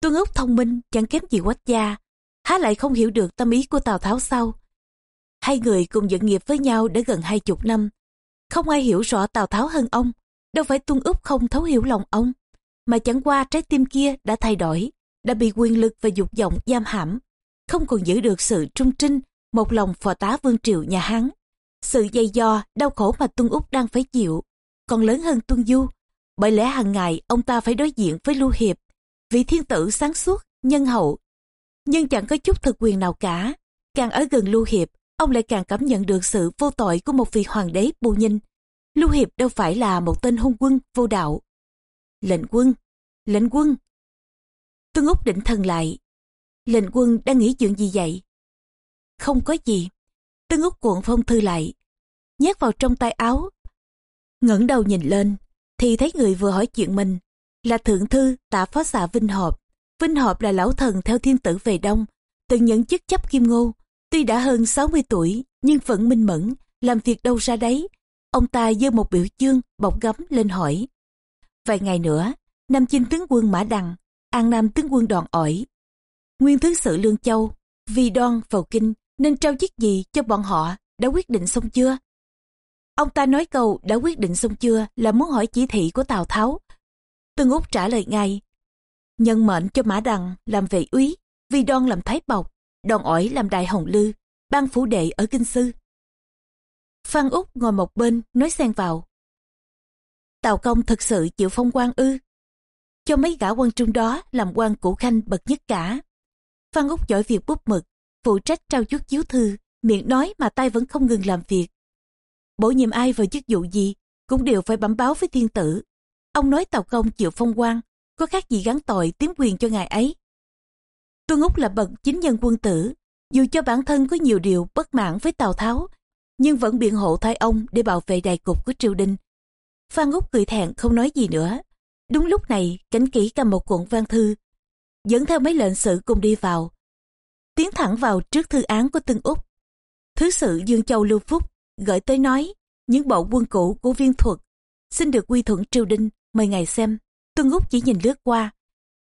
Tuân Úc thông minh, chẳng kém gì quách gia, há lại không hiểu được tâm ý của Tào Tháo sau. Hai người cùng dựng nghiệp với nhau đã gần hai chục năm, không ai hiểu rõ Tào Tháo hơn ông, đâu phải Tuân Úc không thấu hiểu lòng ông, mà chẳng qua trái tim kia đã thay đổi, đã bị quyền lực và dục vọng giam hãm, không còn giữ được sự trung trinh, một lòng phò tá vương triều nhà Hán. Sự dày do, đau khổ mà Tuân Úc đang phải chịu, còn lớn hơn Tuân Du, bởi lẽ hàng ngày ông ta phải đối diện với Lưu Hiệp, vị thiên tử sáng suốt, nhân hậu. Nhưng chẳng có chút thực quyền nào cả, càng ở gần Lưu Hiệp, ông lại càng cảm nhận được sự vô tội của một vị hoàng đế bù nhìn. Lưu Hiệp đâu phải là một tên hung quân vô đạo. Lệnh quân, lệnh quân. Tuân Úc định thần lại. Lệnh quân đang nghĩ chuyện gì vậy? Không có gì. Tuân Úc cuộn phong thư lại, nhét vào trong tay áo. ngẩng đầu nhìn lên, thì thấy người vừa hỏi chuyện mình là thượng thư tạ phó xạ Vinh Hộp. Vinh Hộp là lão thần theo thiên tử về đông, từng nhận chức chấp kim ngô, Tuy đã hơn 60 tuổi, nhưng vẫn minh mẫn, làm việc đâu ra đấy. Ông ta giơ một biểu chương, bọc gấm lên hỏi. Vài ngày nữa, Nam Chinh tướng quân Mã Đằng, An Nam tướng quân Đoàn ỏi. Nguyên thứ sự Lương Châu, vì đoan vào kinh, nên trao chức gì cho bọn họ, đã quyết định xong chưa? Ông ta nói câu đã quyết định xong chưa là muốn hỏi chỉ thị của Tào Tháo. Tương út trả lời ngay. Nhân mệnh cho Mã Đằng làm vệ úy, Vi đoan làm thái bọc, đòn ỏi làm đại hồng lư, ban phủ đệ ở kinh sư. Phan Úc ngồi một bên nói xen vào. Tào công thực sự chịu phong quan ư. Cho mấy gã quan trung đó làm quan cũ khanh bậc nhất cả. Phan Úc giỏi việc bút mực, phụ trách trao chút chiếu thư, miệng nói mà tay vẫn không ngừng làm việc. Bổ nhiệm ai vào chức vụ gì cũng đều phải bẩm báo với thiên tử. Ông nói Tào công chịu phong quan, có khác gì gắn tội tiếm quyền cho ngài ấy. Tuân Úc là bậc chính nhân quân tử, dù cho bản thân có nhiều điều bất mãn với Tào Tháo, nhưng vẫn biện hộ thay ông để bảo vệ đại cục của triều đình. Phan Úc cười thẹn không nói gì nữa. Đúng lúc này, cảnh kỹ cầm một cuộn văn thư, dẫn theo mấy lệnh sự cùng đi vào. Tiến thẳng vào trước thư án của Tân Úc. Thứ sự Dương Châu Lưu Phúc gửi tới nói, những bộ quân cũ của viên thuật xin được quy thuận triều đình, mời ngài xem. Tuân úc chỉ nhìn lướt qua.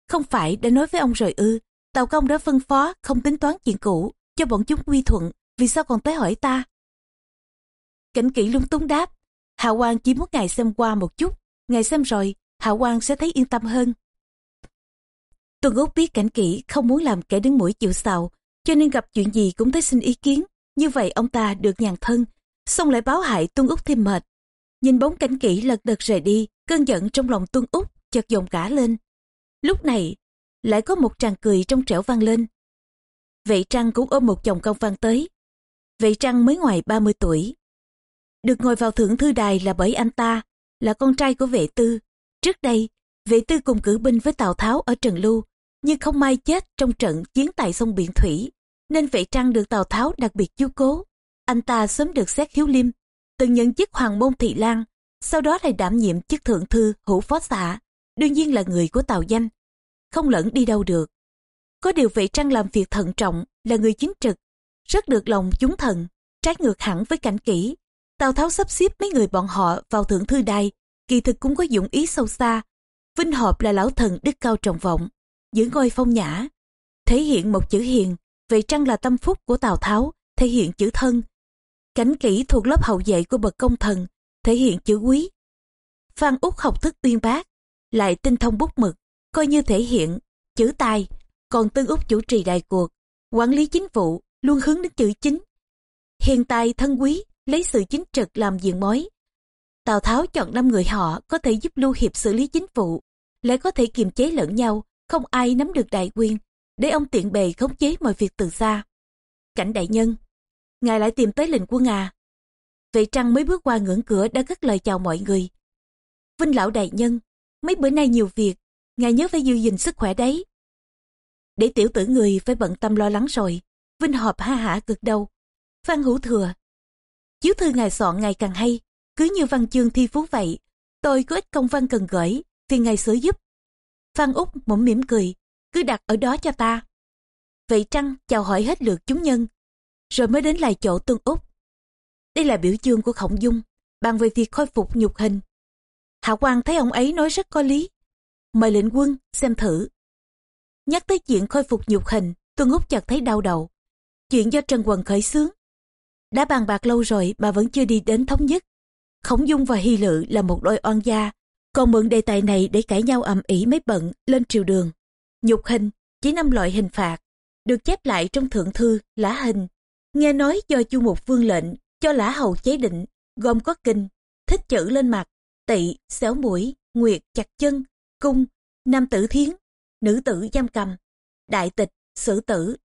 Không phải đã nói với ông rồi ư? Tàu công đã phân phó không tính toán chuyện cũ cho bọn chúng quy thuận, vì sao còn tới hỏi ta? Cảnh kỹ lung túng đáp, hạ quan chỉ muốn ngài xem qua một chút, ngài xem rồi, hạ quan sẽ thấy yên tâm hơn. Tuân úc biết cảnh kỹ không muốn làm kẻ đứng mũi chịu sào cho nên gặp chuyện gì cũng tới xin ý kiến. Như vậy ông ta được nhàn thân, xong lại báo hại tuân úc thêm mệt. Nhìn bóng cảnh kỹ lật đật rời đi, cơn giận trong lòng tuân úc chợt dồn cả lên. Lúc này, lại có một tràng cười trong trẻo vang lên. Vệ trăng cũng ôm một chồng công văn tới. Vệ trăng mới ngoài 30 tuổi. Được ngồi vào thượng thư đài là bởi anh ta, là con trai của vệ tư. Trước đây, vệ tư cùng cử binh với tào tháo ở trần lưu, nhưng không may chết trong trận chiến tại sông biển thủy nên vệ trăng được tào tháo đặc biệt chiếu cố. Anh ta sớm được xét hiếu liêm, từng nhận chức hoàng môn thị lang sau đó lại đảm nhiệm chức thượng thư, hữu phó xã, đương nhiên là người của tào danh. Không lẫn đi đâu được. Có điều vệ trăng làm việc thận trọng, là người chính trực, rất được lòng chúng thần, trái ngược hẳn với cảnh kỹ tào tháo sắp xếp mấy người bọn họ vào thượng thư đài, kỳ thực cũng có dụng ý sâu xa. Vinh hợp là lão thần đức cao trọng vọng, giữ ngôi phong nhã, thể hiện một chữ hiền vậy trăng là tâm phúc của tào tháo thể hiện chữ thân Cảnh kỹ thuộc lớp hậu vệ của bậc công thần, thể hiện chữ quý. Phan Úc học thức uyên bác, lại tinh thông bút mực, coi như thể hiện chữ tài, còn Tương Úc chủ trì đại cuộc, quản lý chính vụ, luôn hướng đến chữ chính. Hiện tài thân quý, lấy sự chính trực làm diện mối. Tào Tháo chọn năm người họ có thể giúp Lưu Hiệp xử lý chính vụ, lại có thể kiềm chế lẫn nhau, không ai nắm được đại quyền, để ông tiện bề khống chế mọi việc từ xa. Cảnh đại nhân ngài lại tìm tới lệnh quân à. Vệ trăng mới bước qua ngưỡng cửa đã cất lời chào mọi người. Vinh lão đại nhân, mấy bữa nay nhiều việc, ngài nhớ phải giữ gìn sức khỏe đấy. Để tiểu tử người phải bận tâm lo lắng rồi, Vinh họp ha hả cực đầu. Phan hữu thừa. Chiếu thư ngài soạn ngày càng hay, cứ như văn chương thi phú vậy. Tôi có ít công văn cần gửi, thì ngài sửa giúp. Phan Úc mũm mỉm cười, cứ đặt ở đó cho ta. Vậy Trăng chào hỏi hết lượt chúng nhân, rồi mới đến lại chỗ Tương Úc. Đây là biểu chương của Khổng Dung, bàn về việc khôi phục nhục hình. Hạ quan thấy ông ấy nói rất có lý. Mời lệnh quân xem thử. Nhắc tới chuyện khôi phục nhục hình, Tương Úc chợt thấy đau đầu. Chuyện do Trần Quần khởi xướng. Đã bàn bạc lâu rồi mà vẫn chưa đi đến thống nhất. Khổng Dung và Hy Lự là một đôi oan gia, còn mượn đề tài này để cãi nhau ầm ĩ mấy bận lên triều đường. Nhục hình chỉ năm loại hình phạt, được chép lại trong thượng thư lã hình Nghe nói do chu mục vương lệnh cho lã hầu chế định, gồm có kinh, thích chữ lên mặt, tỵ, xéo mũi, nguyệt, chặt chân, cung, nam tử thiến, nữ tử giam cầm, đại tịch, sử tử,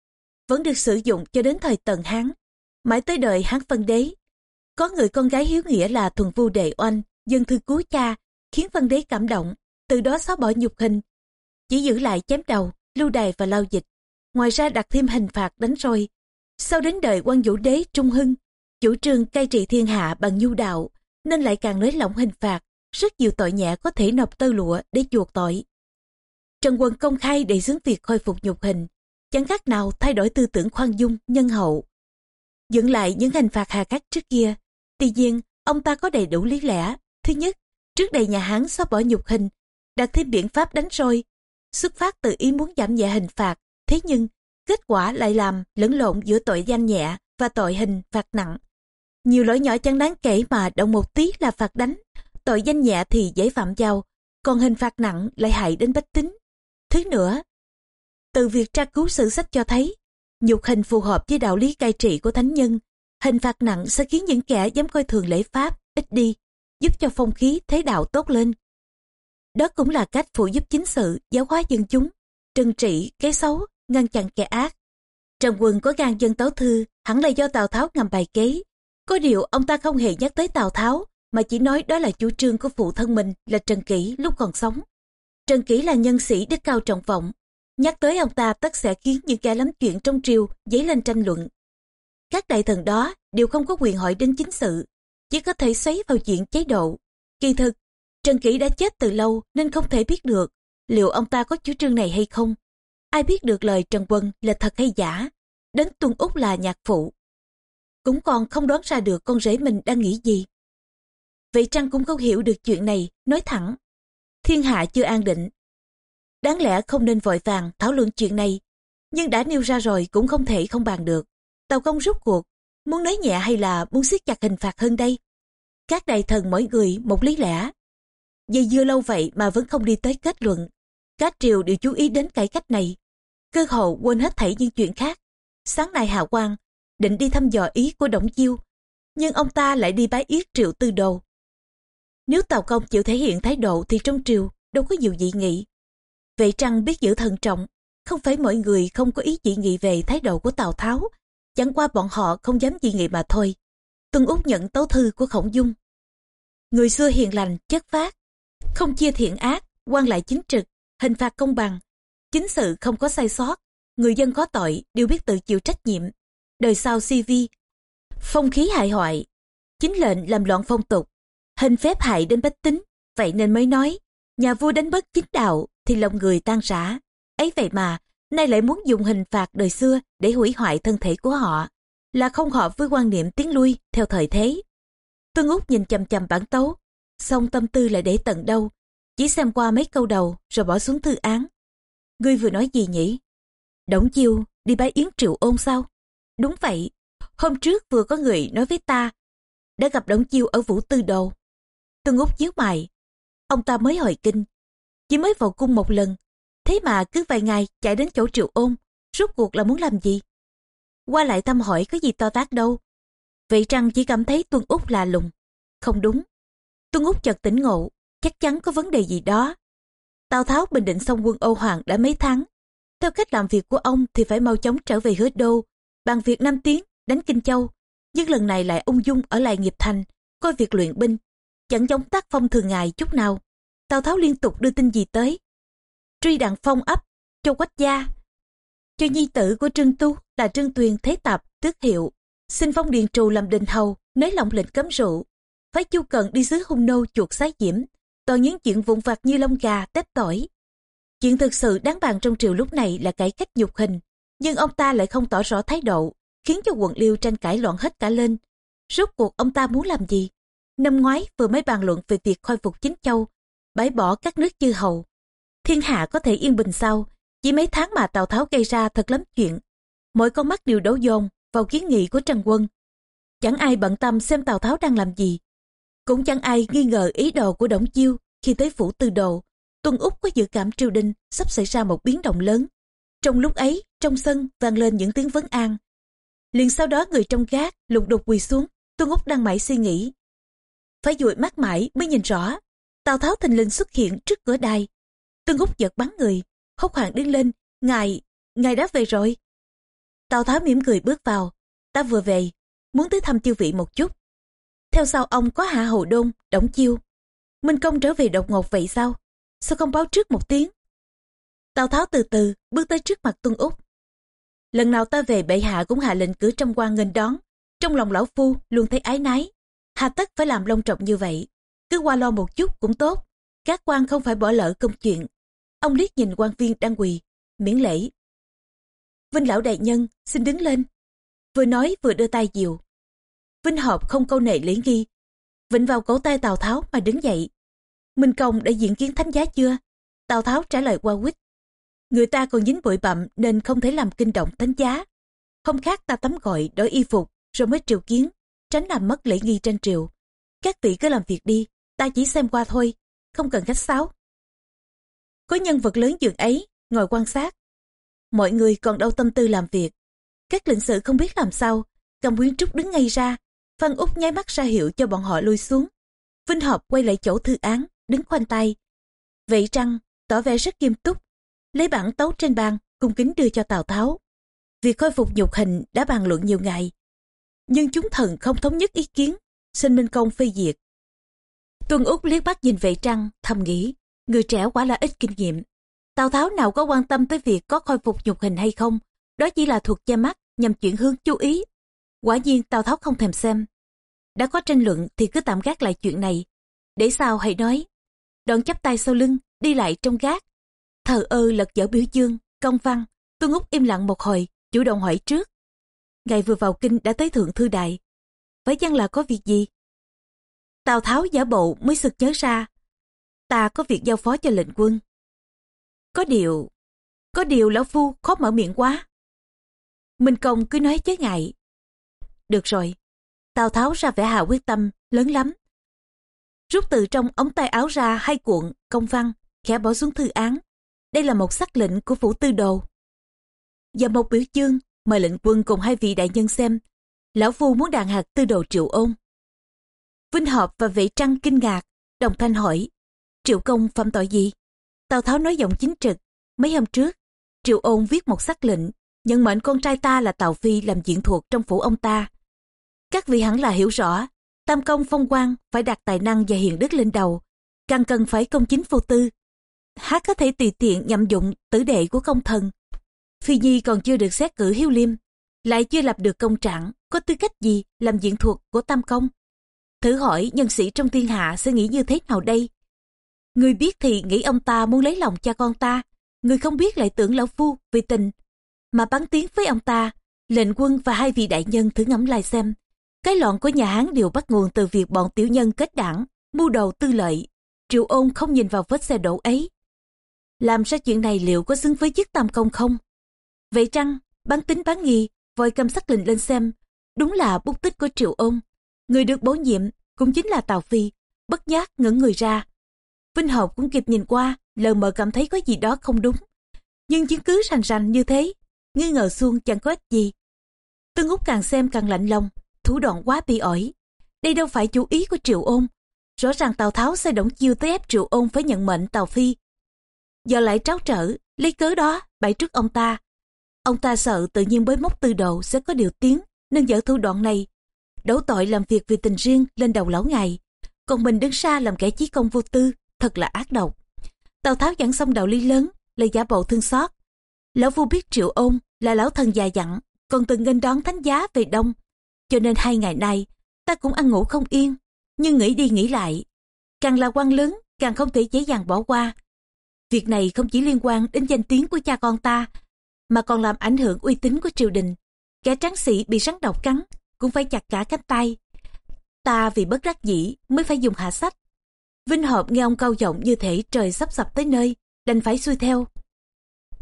vẫn được sử dụng cho đến thời Tần Hán, mãi tới đời Hán Phân Đế. Có người con gái hiếu nghĩa là thuần vu đệ oanh, dân thư cứu cha, khiến Phân Đế cảm động, từ đó xóa bỏ nhục hình, chỉ giữ lại chém đầu, lưu đày và lao dịch. Ngoài ra đặt thêm hình phạt đánh roi, sau đến đời quan vũ đế Trung Hưng, chủ trương cai trị thiên hạ bằng nhu đạo, nên lại càng nới lỏng hình phạt, rất nhiều tội nhẹ có thể nộp tơ lụa để chuộc tội. Trần Quân công khai để dướng việc khôi phục nhục hình, chẳng khác nào thay đổi tư tưởng khoan dung, nhân hậu. Dựng lại những hình phạt hà khắc trước kia, tuy nhiên ông ta có đầy đủ lý lẽ. Thứ nhất, trước đây nhà Hán xóa bỏ nhục hình, đặt thêm biện pháp đánh roi, xuất phát từ ý muốn giảm nhẹ hình phạt. Thế nhưng, Kết quả lại làm lẫn lộn giữa tội danh nhẹ và tội hình phạt nặng. Nhiều lỗi nhỏ chẳng đáng kể mà động một tí là phạt đánh. Tội danh nhẹ thì dễ phạm giao, còn hình phạt nặng lại hại đến bách tính. Thứ nữa, từ việc tra cứu sử sách cho thấy, nhục hình phù hợp với đạo lý cai trị của thánh nhân. Hình phạt nặng sẽ khiến những kẻ dám coi thường lễ pháp ít đi, giúp cho phong khí thế đạo tốt lên. Đó cũng là cách phụ giúp chính sự, giáo hóa dân chúng, trừng trị cái xấu ngăn chặn kẻ ác. Trần Quân có gan dân tấu thư, hẳn là do Tào Tháo ngầm bài kế. Có điều ông ta không hề nhắc tới Tào Tháo, mà chỉ nói đó là chủ trương của phụ thân mình là Trần Kỷ lúc còn sống. Trần Kỷ là nhân sĩ đức cao trọng vọng, Nhắc tới ông ta tất sẽ khiến những kẻ lắm chuyện trong triều dấy lên tranh luận. Các đại thần đó đều không có quyền hỏi đến chính sự, chỉ có thể xoáy vào chuyện chế độ. Kỳ thực, Trần Kỷ đã chết từ lâu nên không thể biết được liệu ông ta có chủ trương này hay không. Ai biết được lời Trần Quân là thật hay giả, đến Tuân Úc là nhạc phụ. Cũng còn không đoán ra được con rể mình đang nghĩ gì. Vậy Trăng cũng không hiểu được chuyện này, nói thẳng. Thiên hạ chưa an định. Đáng lẽ không nên vội vàng thảo luận chuyện này, nhưng đã nêu ra rồi cũng không thể không bàn được. Tàu công rút cuộc, muốn nói nhẹ hay là muốn siết chặt hình phạt hơn đây? Các đại thần mỗi người một lý lẽ. Dây dưa lâu vậy mà vẫn không đi tới kết luận. Các triều đều chú ý đến cải cách này. Cơ hậu quên hết thảy những chuyện khác. Sáng nay Hạ quan định đi thăm dò ý của Đổng Chiêu, nhưng ông ta lại đi bái yết triệu tư đồ. Nếu Tào Công chịu thể hiện thái độ thì trong triều đâu có nhiều dị nghị. Vậy Trăng biết giữ thận trọng, không phải mọi người không có ý dị nghị về thái độ của Tào Tháo, chẳng qua bọn họ không dám dị nghị mà thôi. Tuân Úc nhận tấu thư của Khổng Dung. Người xưa hiền lành, chất phát, không chia thiện ác, quan lại chính trực, hình phạt công bằng, chính sự không có sai sót, người dân có tội đều biết tự chịu trách nhiệm. Đời sau CV, phong khí hại hoại, chính lệnh làm loạn phong tục, hình phép hại đến bách tính, vậy nên mới nói, nhà vua đánh bất chính đạo thì lòng người tan rã. Ấy vậy mà, nay lại muốn dùng hình phạt đời xưa để hủy hoại thân thể của họ, là không hợp với quan niệm tiến lui theo thời thế. Tương Úc nhìn chầm chầm bản tấu, xong tâm tư lại để tận đâu, chỉ xem qua mấy câu đầu rồi bỏ xuống thư án. Ngươi vừa nói gì nhỉ? Đổng chiêu đi bái yến triệu ôn sao? Đúng vậy, hôm trước vừa có người nói với ta, đã gặp Đổng chiêu ở Vũ Tư Đồ. Tương Úc nhíu mày, ông ta mới hồi kinh, chỉ mới vào cung một lần, thế mà cứ vài ngày chạy đến chỗ triệu ôn, rốt cuộc là muốn làm gì? Qua lại thăm hỏi có gì to tác đâu. Vậy rằng chỉ cảm thấy Tuân Úc là lùng. Không đúng. Tuân Úc chợt tỉnh ngộ, chắc chắn có vấn đề gì đó. Tào Tháo bình định xong quân Âu Hoàng đã mấy tháng. Theo cách làm việc của ông thì phải mau chóng trở về hứa đô, bằng việc Nam Tiến, đánh Kinh Châu. Nhưng lần này lại ung dung ở lại nghiệp thành, coi việc luyện binh, chẳng giống tác phong thường ngày chút nào. Tào Tháo liên tục đưa tin gì tới. Truy đặng phong ấp, cho quách gia. Cho nhi tử của Trương Tu là Trương Tuyền Thế Tập, tước hiệu. Xin phong điền trù làm đình hầu, nới lỏng lệnh cấm rượu. Phái chu cần đi xứ hung nô chuột sái diễm. Toàn những chuyện vụn vặt như lông gà, tép tỏi. Chuyện thực sự đáng bàn trong triều lúc này là cải cách nhục hình. Nhưng ông ta lại không tỏ rõ thái độ, khiến cho quận liêu tranh cãi loạn hết cả lên. Rốt cuộc ông ta muốn làm gì? Năm ngoái vừa mới bàn luận về việc khôi phục chính châu, bãi bỏ các nước chư hầu. Thiên hạ có thể yên bình sao? Chỉ mấy tháng mà Tào Tháo gây ra thật lắm chuyện. Mỗi con mắt đều đổ dồn vào kiến nghị của Trần Quân. Chẳng ai bận tâm xem Tào Tháo đang làm gì. Cũng chẳng ai nghi ngờ ý đồ của Đổng Chiêu khi tới phủ tư đồ. Tuân Úc có dự cảm triều đình sắp xảy ra một biến động lớn. Trong lúc ấy, trong sân vang lên những tiếng vấn an. Liền sau đó người trong gác lục đục quỳ xuống, Tuân Úc đang mãi suy nghĩ. Phải dụi mắt mãi mới nhìn rõ. Tào Tháo thình lình xuất hiện trước cửa đài. Tuân Úc giật bắn người, hốt hoảng đứng lên. Ngài, ngài đã về rồi. Tào Tháo mỉm cười bước vào. Ta vừa về, muốn tới thăm tiêu vị một chút. Theo sau ông có hạ hầu đôn, đổng chiêu. Minh công trở về đột ngột vậy sao? Sao không báo trước một tiếng? Tào Tháo từ từ bước tới trước mặt Tuân Úc. Lần nào ta về bệ hạ cũng hạ lệnh cử trong quan nghênh đón. Trong lòng lão phu luôn thấy ái nái. Hà tất phải làm long trọng như vậy. Cứ qua lo một chút cũng tốt. Các quan không phải bỏ lỡ công chuyện. Ông liếc nhìn quan viên đang quỳ, miễn lễ. Vinh lão đại nhân, xin đứng lên. Vừa nói vừa đưa tay diều. Vinh Hợp không câu nệ lễ nghi. Vĩnh vào cổ tay Tào Tháo mà đứng dậy. Minh Công đã diễn kiến thánh giá chưa? Tào Tháo trả lời qua quýt. Người ta còn dính bụi bặm nên không thể làm kinh động thánh giá. không khác ta tắm gọi đổi y phục rồi mới triều kiến, tránh làm mất lễ nghi trên triều. Các vị cứ làm việc đi, ta chỉ xem qua thôi, không cần khách sáo. Có nhân vật lớn dường ấy, ngồi quan sát. Mọi người còn đâu tâm tư làm việc. Các lệnh sự không biết làm sao, cầm quyến trúc đứng ngay ra. Phan Úc nháy mắt ra hiệu cho bọn họ lui xuống. Vinh Hợp quay lại chỗ thư án, đứng khoanh tay. Vậy Trăng tỏ vẻ rất nghiêm túc, lấy bản tấu trên bàn, cung kính đưa cho Tào Tháo. Việc khôi phục nhục hình đã bàn luận nhiều ngày. Nhưng chúng thần không thống nhất ý kiến, xin Minh Công phê diệt. Tuân Úc liếc mắt nhìn vệ trăng, thầm nghĩ, người trẻ quả là ít kinh nghiệm. Tào Tháo nào có quan tâm tới việc có khôi phục nhục hình hay không, đó chỉ là thuật che mắt nhằm chuyển hướng chú ý. Quả nhiên Tào Tháo không thèm xem. Đã có tranh luận thì cứ tạm gác lại chuyện này. Để sao hãy nói. Đoạn chắp tay sau lưng, đi lại trong gác. Thờ ơ lật dở biểu chương, công văn. Tôi ngúc im lặng một hồi, chủ động hỏi trước. Ngày vừa vào kinh đã tới thượng thư đại. Phải chăng là có việc gì? Tào Tháo giả bộ mới sực nhớ ra. Ta có việc giao phó cho lệnh quân. Có điều, có điều lão phu khó mở miệng quá. Minh Công cứ nói chế ngại. Được rồi, Tào Tháo ra vẻ hà quyết tâm, lớn lắm. Rút từ trong ống tay áo ra hai cuộn, công văn, khẽ bỏ xuống thư án. Đây là một sắc lệnh của phủ tư đồ. Và một biểu chương, mời lệnh quân cùng hai vị đại nhân xem. Lão Phu muốn đàn hạt tư đồ triệu ôn. Vinh Hợp và Vệ Trăng kinh ngạc, đồng thanh hỏi, triệu công phạm tội gì? Tào Tháo nói giọng chính trực, mấy hôm trước, triệu ôn viết một sắc lệnh, nhận mệnh con trai ta là Tào Phi làm diện thuộc trong phủ ông ta. Các vị hẳn là hiểu rõ, tam công phong quan phải đặt tài năng và hiền đức lên đầu, càng cần phải công chính vô tư. Hát có thể tùy tiện nhậm dụng tử đệ của công thần. Phi Nhi còn chưa được xét cử hiếu liêm, lại chưa lập được công trạng, có tư cách gì làm diện thuộc của tam công. Thử hỏi nhân sĩ trong thiên hạ sẽ nghĩ như thế nào đây? Người biết thì nghĩ ông ta muốn lấy lòng cha con ta, người không biết lại tưởng lão phu vì tình. Mà bắn tiếng với ông ta, lệnh quân và hai vị đại nhân thử ngẫm lại xem. Cái loạn của nhà Hán đều bắt nguồn từ việc bọn tiểu nhân kết đảng, mưu đầu tư lợi. Triệu ôn không nhìn vào vết xe đổ ấy. Làm ra chuyện này liệu có xứng với chức tam công không? Vậy chăng, bán tính bán nghi, vội cầm sắc lệnh lên xem. Đúng là bút tích của triệu ôn. Người được bổ nhiệm cũng chính là Tào Phi, bất giác ngẩng người ra. Vinh Hậu cũng kịp nhìn qua, lờ mờ cảm thấy có gì đó không đúng. Nhưng chứng cứ rành rành như thế, nghi ngờ xuông chẳng có ích gì. Tương Úc càng xem càng lạnh lòng, thủ đoạn quá bị ỏi. Đây đâu phải chủ ý của Triệu Ôn. Rõ ràng Tào Tháo sẽ động chiêu tới ép Triệu Ôn phải nhận mệnh Tào Phi. Giờ lại tráo trở, lấy cớ đó, bày trước ông ta. Ông ta sợ tự nhiên bới móc tư độ sẽ có điều tiếng, nên dở thủ đoạn này. Đổ tội làm việc vì tình riêng lên đầu lão ngài. Còn mình đứng xa làm kẻ chí công vô tư, thật là ác độc. Tào Tháo dặn xong đạo lý lớn, lời giả bộ thương xót. Lão Phu biết Triệu Ôn là lão thần già dặn, còn từng nghênh đón thánh giá về đông. Cho nên hai ngày nay, ta cũng ăn ngủ không yên. Nhưng nghĩ đi nghĩ lại, càng là quan lớn, càng không thể dễ dàng bỏ qua. Việc này không chỉ liên quan đến danh tiếng của cha con ta, mà còn làm ảnh hưởng uy tín của triều đình. Kẻ tráng sĩ bị rắn độc cắn, cũng phải chặt cả cánh tay. Ta vì bất đắc dĩ mới phải dùng hạ sách. Vinh Hợp nghe ông cao giọng như thể trời sắp sập tới nơi, đành phải xuôi theo.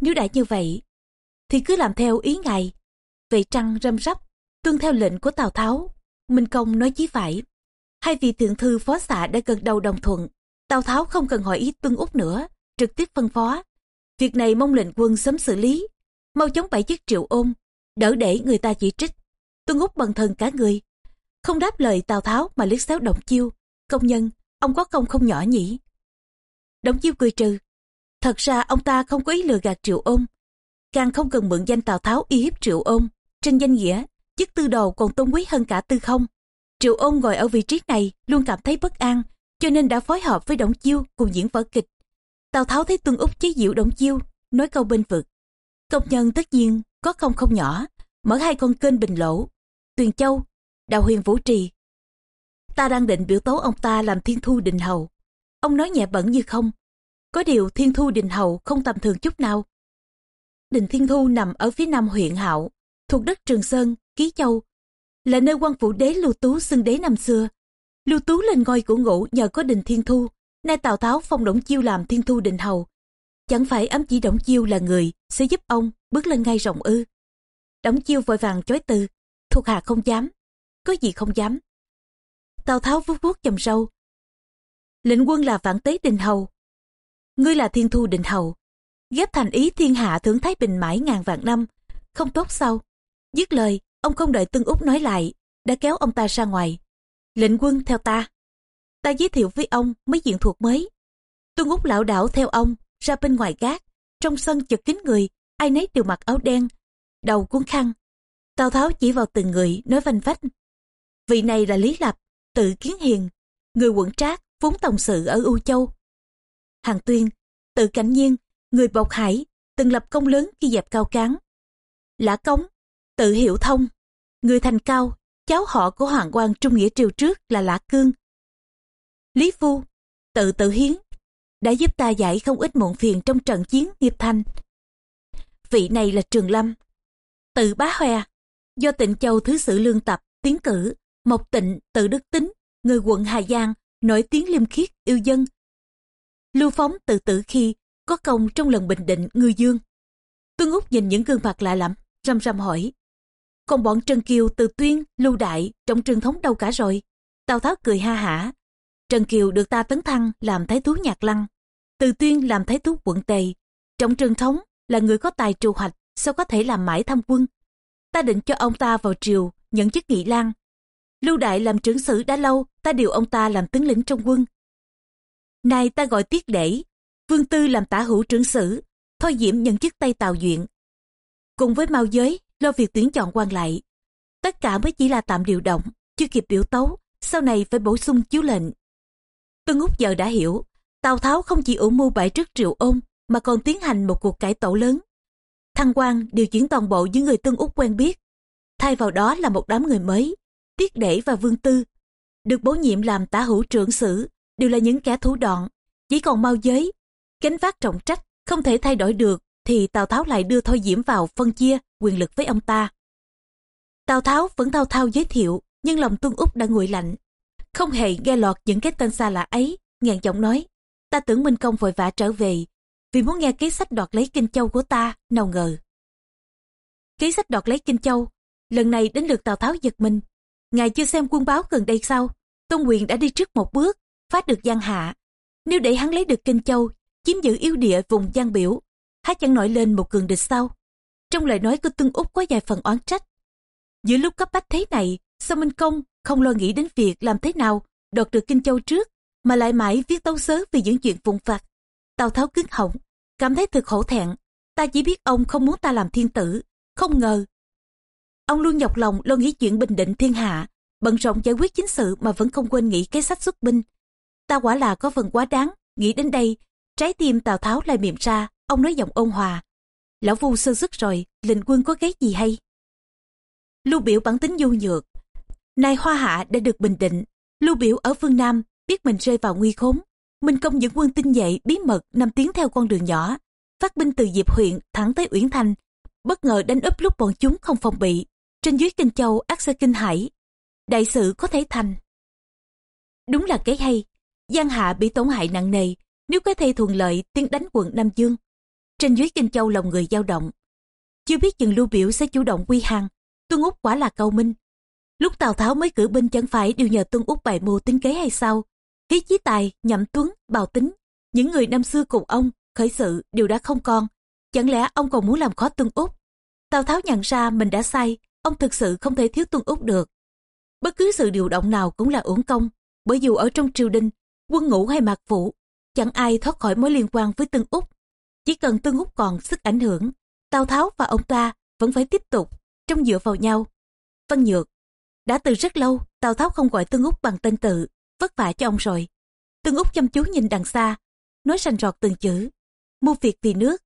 Nếu đã như vậy, thì cứ làm theo ý ngài. Vậy trăng râm rắp, tuân theo lệnh của Tào Tháo. Minh Công nói chí phải. Hai vị thượng thư phó xạ đã gần đầu đồng thuận. Tào Tháo không cần hỏi ý tuân úc nữa, trực tiếp phân phó. Việc này mong lệnh quân sớm xử lý, mau chống bảy chiếc triệu ôm đỡ để người ta chỉ trích. Tuân úc bần thần cả người. Không đáp lời Tào Tháo mà liếc xéo động chiêu. Công nhân, ông có công không nhỏ nhỉ? Động chiêu cười trừ. Thật ra ông ta không có ý lừa gạt triệu ôm Càng không cần mượn danh Tào Tháo y hiếp triệu ôm Trên danh nghĩa, chức tư đầu còn tôn quý hơn cả tư không. Triệu ôn ngồi ở vị trí này luôn cảm thấy bất an, cho nên đã phối hợp với Đổng Chiêu cùng diễn vở kịch. Tào Tháo thấy Tuân Úc chế diệu Đổng Chiêu, nói câu bên vực. Công nhân tất nhiên có công không nhỏ, mở hai con kênh bình lỗ, Tuyền Châu, Đào Huyền Vũ Trì. Ta đang định biểu tố ông ta làm thiên thu đình hầu. Ông nói nhẹ bẩn như không. Có điều thiên thu đình hầu không tầm thường chút nào. Đình Thiên Thu nằm ở phía nam huyện Hạo, thuộc đất Trường Sơn, Ký Châu, là nơi quan phủ đế Lưu Tú xưng đế năm xưa. Lưu Tú lên ngôi của ngũ nhờ có đình Thiên Thu, nay Tào Tháo phong Đổng Chiêu làm Thiên Thu đình hầu. Chẳng phải ám chỉ Đổng Chiêu là người sẽ giúp ông bước lên ngay rộng ư. Đổng Chiêu vội vàng chối từ, thuộc hạ không dám. Có gì không dám. Tào Tháo vuốt vuốt chầm sâu. Lệnh quân là vạn tế đình hầu. Ngươi là thiên thu đình hầu. Ghép thành ý thiên hạ thưởng thái bình mãi ngàn vạn năm. Không tốt sao? Dứt lời, ông không đợi Tương Úc nói lại, đã kéo ông ta ra ngoài. Lệnh quân theo ta. Ta giới thiệu với ông mấy diện thuộc mới. Tương Úc lão đảo theo ông, ra bên ngoài gác. Trong sân chật kín người, ai nấy đều mặc áo đen, đầu cuốn khăn. Tào Tháo chỉ vào từng người, nói vanh vách. Vị này là Lý Lập, tự kiến hiền, người quận trác, vốn tổng sự ở U Châu. Hàng Tuyên, tự cảnh nhiên, người bộc hải, từng lập công lớn khi dẹp cao cán. Lã Cống, tự hiểu thông, người thành cao, cháu họ của hoàng quan Trung Nghĩa triều trước là Lã Cương. Lý Phu, tự tự hiến, đã giúp ta giải không ít muộn phiền trong trận chiến nghiệp thành. Vị này là Trường Lâm, tự bá hoe, do tịnh châu thứ sử lương tập, tiến cử, mộc tịnh, tự đức tính, người quận Hà Giang, nổi tiếng liêm khiết, yêu dân. Lưu Phóng tự tử khi có công trong lần bình định ngư dương. Tuân Úc nhìn những gương mặt lạ lắm, răm răm hỏi. Còn bọn Trần Kiều từ Tuyên, Lưu Đại, trong trường thống đâu cả rồi? Tào Tháo cười ha hả. Trần Kiều được ta tấn thăng làm thái thú nhạc lăng. Từ Tuyên làm thái thú quận Tề. Trong trường thống là người có tài trù hoạch, sao có thể làm mãi tham quân. Ta định cho ông ta vào triều, nhận chức nghị lang. Lưu Đại làm trưởng sử đã lâu, ta điều ông ta làm tướng lĩnh trong quân. Nay ta gọi tiết để, Vương Tư làm tả hữu trưởng sử, Thôi Diễm nhận chức Tây Tào Duyện. Cùng với Mao Giới, lo việc tuyển chọn quan lại. Tất cả mới chỉ là tạm điều động, chưa kịp biểu tấu, sau này phải bổ sung chiếu lệnh. Tân Úc giờ đã hiểu, Tào Tháo không chỉ ủ mưu bại trước triệu ôn, mà còn tiến hành một cuộc cải tổ lớn. Thăng quan điều chuyển toàn bộ những người Tân Úc quen biết. Thay vào đó là một đám người mới, Tiết Để và Vương Tư. Được bổ nhiệm làm tả hữu trưởng sử, đều là những kẻ thủ đoạn. Chỉ còn mau giới, gánh vác trọng trách, không thể thay đổi được, thì Tào Tháo lại đưa Thôi Diễm vào phân chia quyền lực với ông ta. Tào Tháo vẫn thao thao giới thiệu, nhưng lòng Tuân Úc đã nguội lạnh. Không hề nghe lọt những cái tên xa lạ ấy, ngàn giọng nói, ta tưởng Minh Công vội vã trở về, vì muốn nghe ký sách đoạt lấy Kinh Châu của ta, nào ngờ. ký sách đoạt lấy Kinh Châu, lần này đến lượt Tào Tháo giật mình. Ngài chưa xem quân báo gần đây sao? Tôn Quyền đã đi trước một bước, phát được giang hạ. Nếu để hắn lấy được Kinh Châu, chiếm giữ yếu địa vùng giang biểu, há chẳng nổi lên một cường địch sau Trong lời nói của Tương Úc có vài phần oán trách. Giữa lúc cấp bách thế này, sao Minh Công không lo nghĩ đến việc làm thế nào đoạt được Kinh Châu trước, mà lại mãi viết tấu sớ vì những chuyện vụn vặt Tào Tháo cứng họng, cảm thấy thực hổ thẹn. Ta chỉ biết ông không muốn ta làm thiên tử, không ngờ. Ông luôn nhọc lòng lo nghĩ chuyện bình định thiên hạ, bận rộn giải quyết chính sự mà vẫn không quên nghĩ cái sách xuất binh. Ta quả là có phần quá đáng, nghĩ đến đây, trái tim Tào Tháo lại mềm ra, ông nói giọng ôn hòa. Lão Vu sơ sức rồi, linh quân có cái gì hay? Lưu biểu bản tính du nhược. Nay Hoa Hạ đã được bình định, Lưu biểu ở phương Nam biết mình rơi vào nguy khốn. Minh công dẫn quân tinh dậy bí mật nằm tiến theo con đường nhỏ, phát binh từ Diệp huyện thẳng tới Uyển Thành, bất ngờ đánh úp lúc bọn chúng không phòng bị. Trên dưới Kinh Châu ác sẽ kinh hải, đại sự có thể thành. Đúng là cái hay, Giang Hạ bị tổn hại nặng nề, nếu có thể thuận lợi tiến đánh quận Nam Dương. Trên dưới Kinh Châu lòng người dao động. Chưa biết chừng lưu biểu sẽ chủ động quy hàng, Tuân Úc quả là cầu minh. Lúc Tào Tháo mới cử binh chẳng phải đều nhờ Tuân Úc bày mưu tính kế hay sao? khí chí tài, nhậm tuấn, bào tính, những người năm xưa cùng ông, khởi sự đều đã không còn. Chẳng lẽ ông còn muốn làm khó Tuân Úc? Tào Tháo nhận ra mình đã sai, ông thực sự không thể thiếu Tuân Úc được. Bất cứ sự điều động nào cũng là uổng công, bởi dù ở trong triều đình, quân ngũ hay mạc phủ, chẳng ai thoát khỏi mối liên quan với Tương Úc. Chỉ cần Tương Úc còn sức ảnh hưởng, Tào Tháo và ông ta vẫn phải tiếp tục, trong dựa vào nhau. Văn Nhược, đã từ rất lâu, Tào Tháo không gọi Tương Úc bằng tên tự, vất vả cho ông rồi. Tương Úc chăm chú nhìn đằng xa, nói sành rọt từng chữ, mua việc vì nước.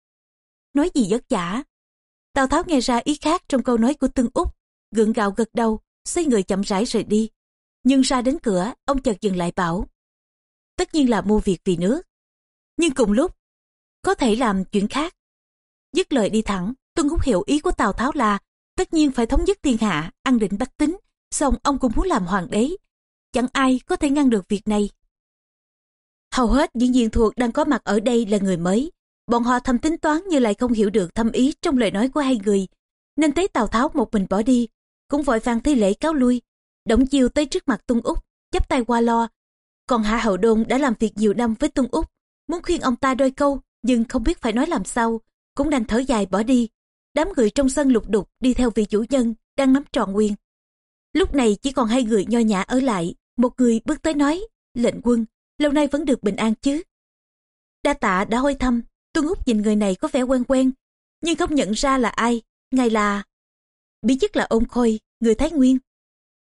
Nói gì vất giả. Tào Tháo nghe ra ý khác trong câu nói của Tương Úc, gượng gạo gật đầu, xoay người chậm rãi rời đi. Nhưng ra đến cửa, ông chợt dừng lại bảo. Tất nhiên là mua việc vì nước. Nhưng cùng lúc, có thể làm chuyện khác. Dứt lời đi thẳng, Tuân Húc hiểu ý của Tào Tháo là tất nhiên phải thống nhất thiên hạ, an định bách tính, xong ông cũng muốn làm hoàng đế. Chẳng ai có thể ngăn được việc này. Hầu hết những viên thuộc đang có mặt ở đây là người mới. Bọn họ thầm tính toán như lại không hiểu được thâm ý trong lời nói của hai người. Nên thấy Tào Tháo một mình bỏ đi, cũng vội vàng thi lễ cáo lui. Động chiều tới trước mặt Tuân Úc, chắp tay qua lo. Còn Hạ Hậu Đôn đã làm việc nhiều năm với Tuân Úc, muốn khuyên ông ta đôi câu, nhưng không biết phải nói làm sao, cũng đành thở dài bỏ đi. Đám người trong sân lục đục đi theo vị chủ nhân đang nắm trọn quyền. Lúc này chỉ còn hai người nho nhã ở lại, một người bước tới nói, lệnh quân, lâu nay vẫn được bình an chứ. Đa tạ đã hôi thăm, Tuân Úc nhìn người này có vẻ quen quen, nhưng không nhận ra là ai, ngài là... Bí chức là ông khôi, người Thái Nguyên.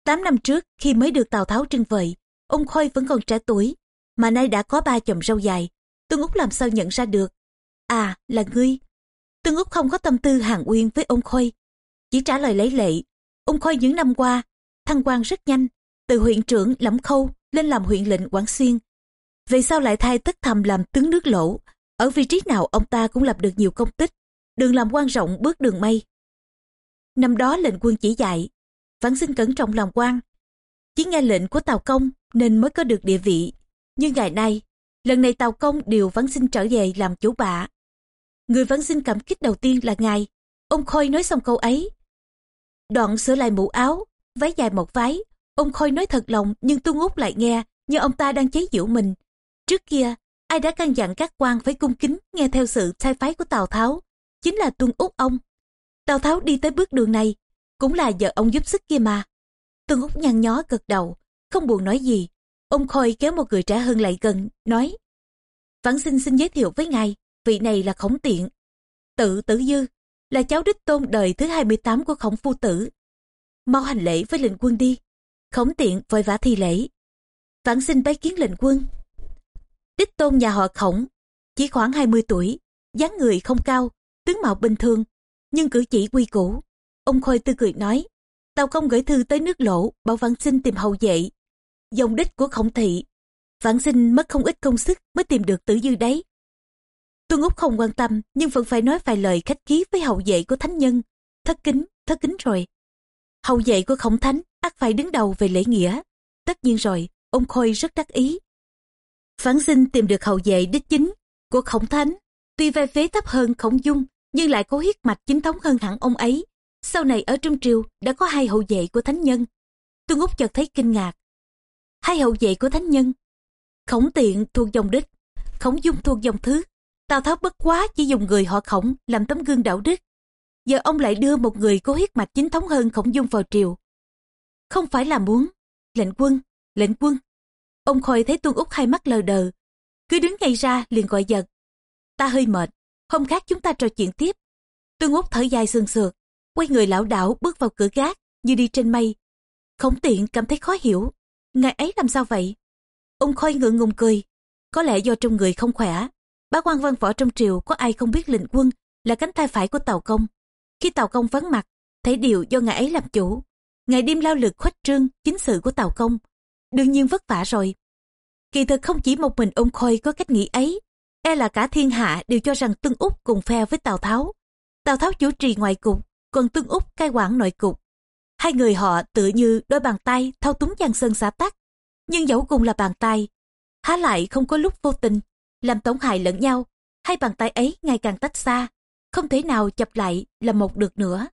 Tám năm trước, khi mới được Tào Tháo trưng vời, ông khôi vẫn còn trẻ tuổi, mà nay đã có ba chồng râu dài. Tương Úc làm sao nhận ra được. À, là ngươi. Tương Úc không có tâm tư hàng uyên với ông Khôi. Chỉ trả lời lấy lệ. Ông Khôi những năm qua, thăng quan rất nhanh. Từ huyện trưởng Lẫm Khâu lên làm huyện lệnh Quảng Xuyên. Về sau lại thay tất thầm làm tướng nước lỗ. Ở vị trí nào ông ta cũng lập được nhiều công tích. Đường làm quan rộng bước đường mây. Năm đó lệnh quân chỉ dạy, vãn sinh cẩn trọng lòng quan. Chỉ nghe lệnh của Tào Công nên mới có được địa vị. Nhưng ngày nay, lần này Tào Công điều vãn sinh trở về làm chủ bạ. Người vãn sinh cảm kích đầu tiên là ngài. Ông Khôi nói xong câu ấy. Đoạn sửa lại mũ áo, váy dài một váy. Ông Khôi nói thật lòng nhưng Tu Ngút lại nghe như ông ta đang chế giễu mình. Trước kia, ai đã căn dặn các quan phải cung kính nghe theo sự sai phái của Tào Tháo, chính là Tuân Úc ông. Tào Tháo đi tới bước đường này, cũng là vợ ông giúp sức kia mà. Tuân Úc nhăn nhó gật đầu, không buồn nói gì. Ông Khôi kéo một người trẻ hơn lại gần, nói Vãn sinh xin giới thiệu với ngài, vị này là Khổng Tiện. Tự Tử Dư, là cháu đích tôn đời thứ 28 của Khổng Phu Tử. Mau hành lễ với lệnh quân đi. Khổng Tiện vội vã thi lễ. Vãn sinh bái kiến lệnh quân. Đích tôn nhà họ Khổng, chỉ khoảng 20 tuổi, dáng người không cao, tướng mạo bình thường, nhưng cử chỉ quy củ. Ông Khôi tư cười nói, Tàu công gửi thư tới nước lỗ, bảo vãn sinh tìm hậu vệ. Dòng đích của khổng thị. Vãn sinh mất không ít công sức mới tìm được tử dư đấy. Tuân Úc không quan tâm, nhưng vẫn phải nói vài lời khách khí với hậu vệ của thánh nhân. Thất kính, thất kính rồi. Hậu vệ của khổng thánh, ắt phải đứng đầu về lễ nghĩa. Tất nhiên rồi, ông Khôi rất đắc ý. vãn sinh tìm được hậu vệ đích chính của khổng thánh. Tuy vai vế thấp hơn khổng dung, nhưng lại có huyết mạch chính thống hơn hẳn ông ấy. Sau này ở Trung Triều đã có hai hậu vệ của thánh nhân. Tuân Úc chợt thấy kinh ngạc. Hai hậu vệ của thánh nhân. Khổng tiện thuộc dòng đích, khổng dung thuộc dòng thứ. Tào Tháo bất quá chỉ dùng người họ khổng làm tấm gương đạo đức. Giờ ông lại đưa một người có huyết mạch chính thống hơn khổng dung vào triều. Không phải là muốn. Lệnh quân, lệnh quân. Ông Khôi thấy Tuân Úc hai mắt lờ đờ. Cứ đứng ngay ra liền gọi giật. Ta hơi mệt, hôm khác chúng ta trò chuyện tiếp. Tuân Úc thở dài sườn sượt, quay người lão đảo bước vào cửa gác như đi trên mây. Khổng tiện cảm thấy khó hiểu, ngày ấy làm sao vậy? Ông Khôi ngượng ngùng cười, có lẽ do trong người không khỏe. Bá quan văn võ trong triều có ai không biết lệnh quân là cánh tay phải của Tàu Công. Khi Tàu Công vắng mặt, thấy điều do ngài ấy làm chủ. Ngày đêm lao lực khuếch trương chính sự của Tàu Công. Đương nhiên vất vả rồi. Kỳ thực không chỉ một mình ông Khôi có cách nghĩ ấy, e là cả thiên hạ đều cho rằng Tương Úc cùng phe với Tào Tháo. Tào Tháo chủ trì ngoại cục, còn Tương Úc cai quản nội cục. Hai người họ tự như đôi bàn tay thao túng Giang Sơn xã tắc. Nhưng dẫu cùng là bàn tay, há lại không có lúc vô tình, làm tổn hại lẫn nhau. Hai bàn tay ấy ngày càng tách xa, không thể nào chập lại là một được nữa.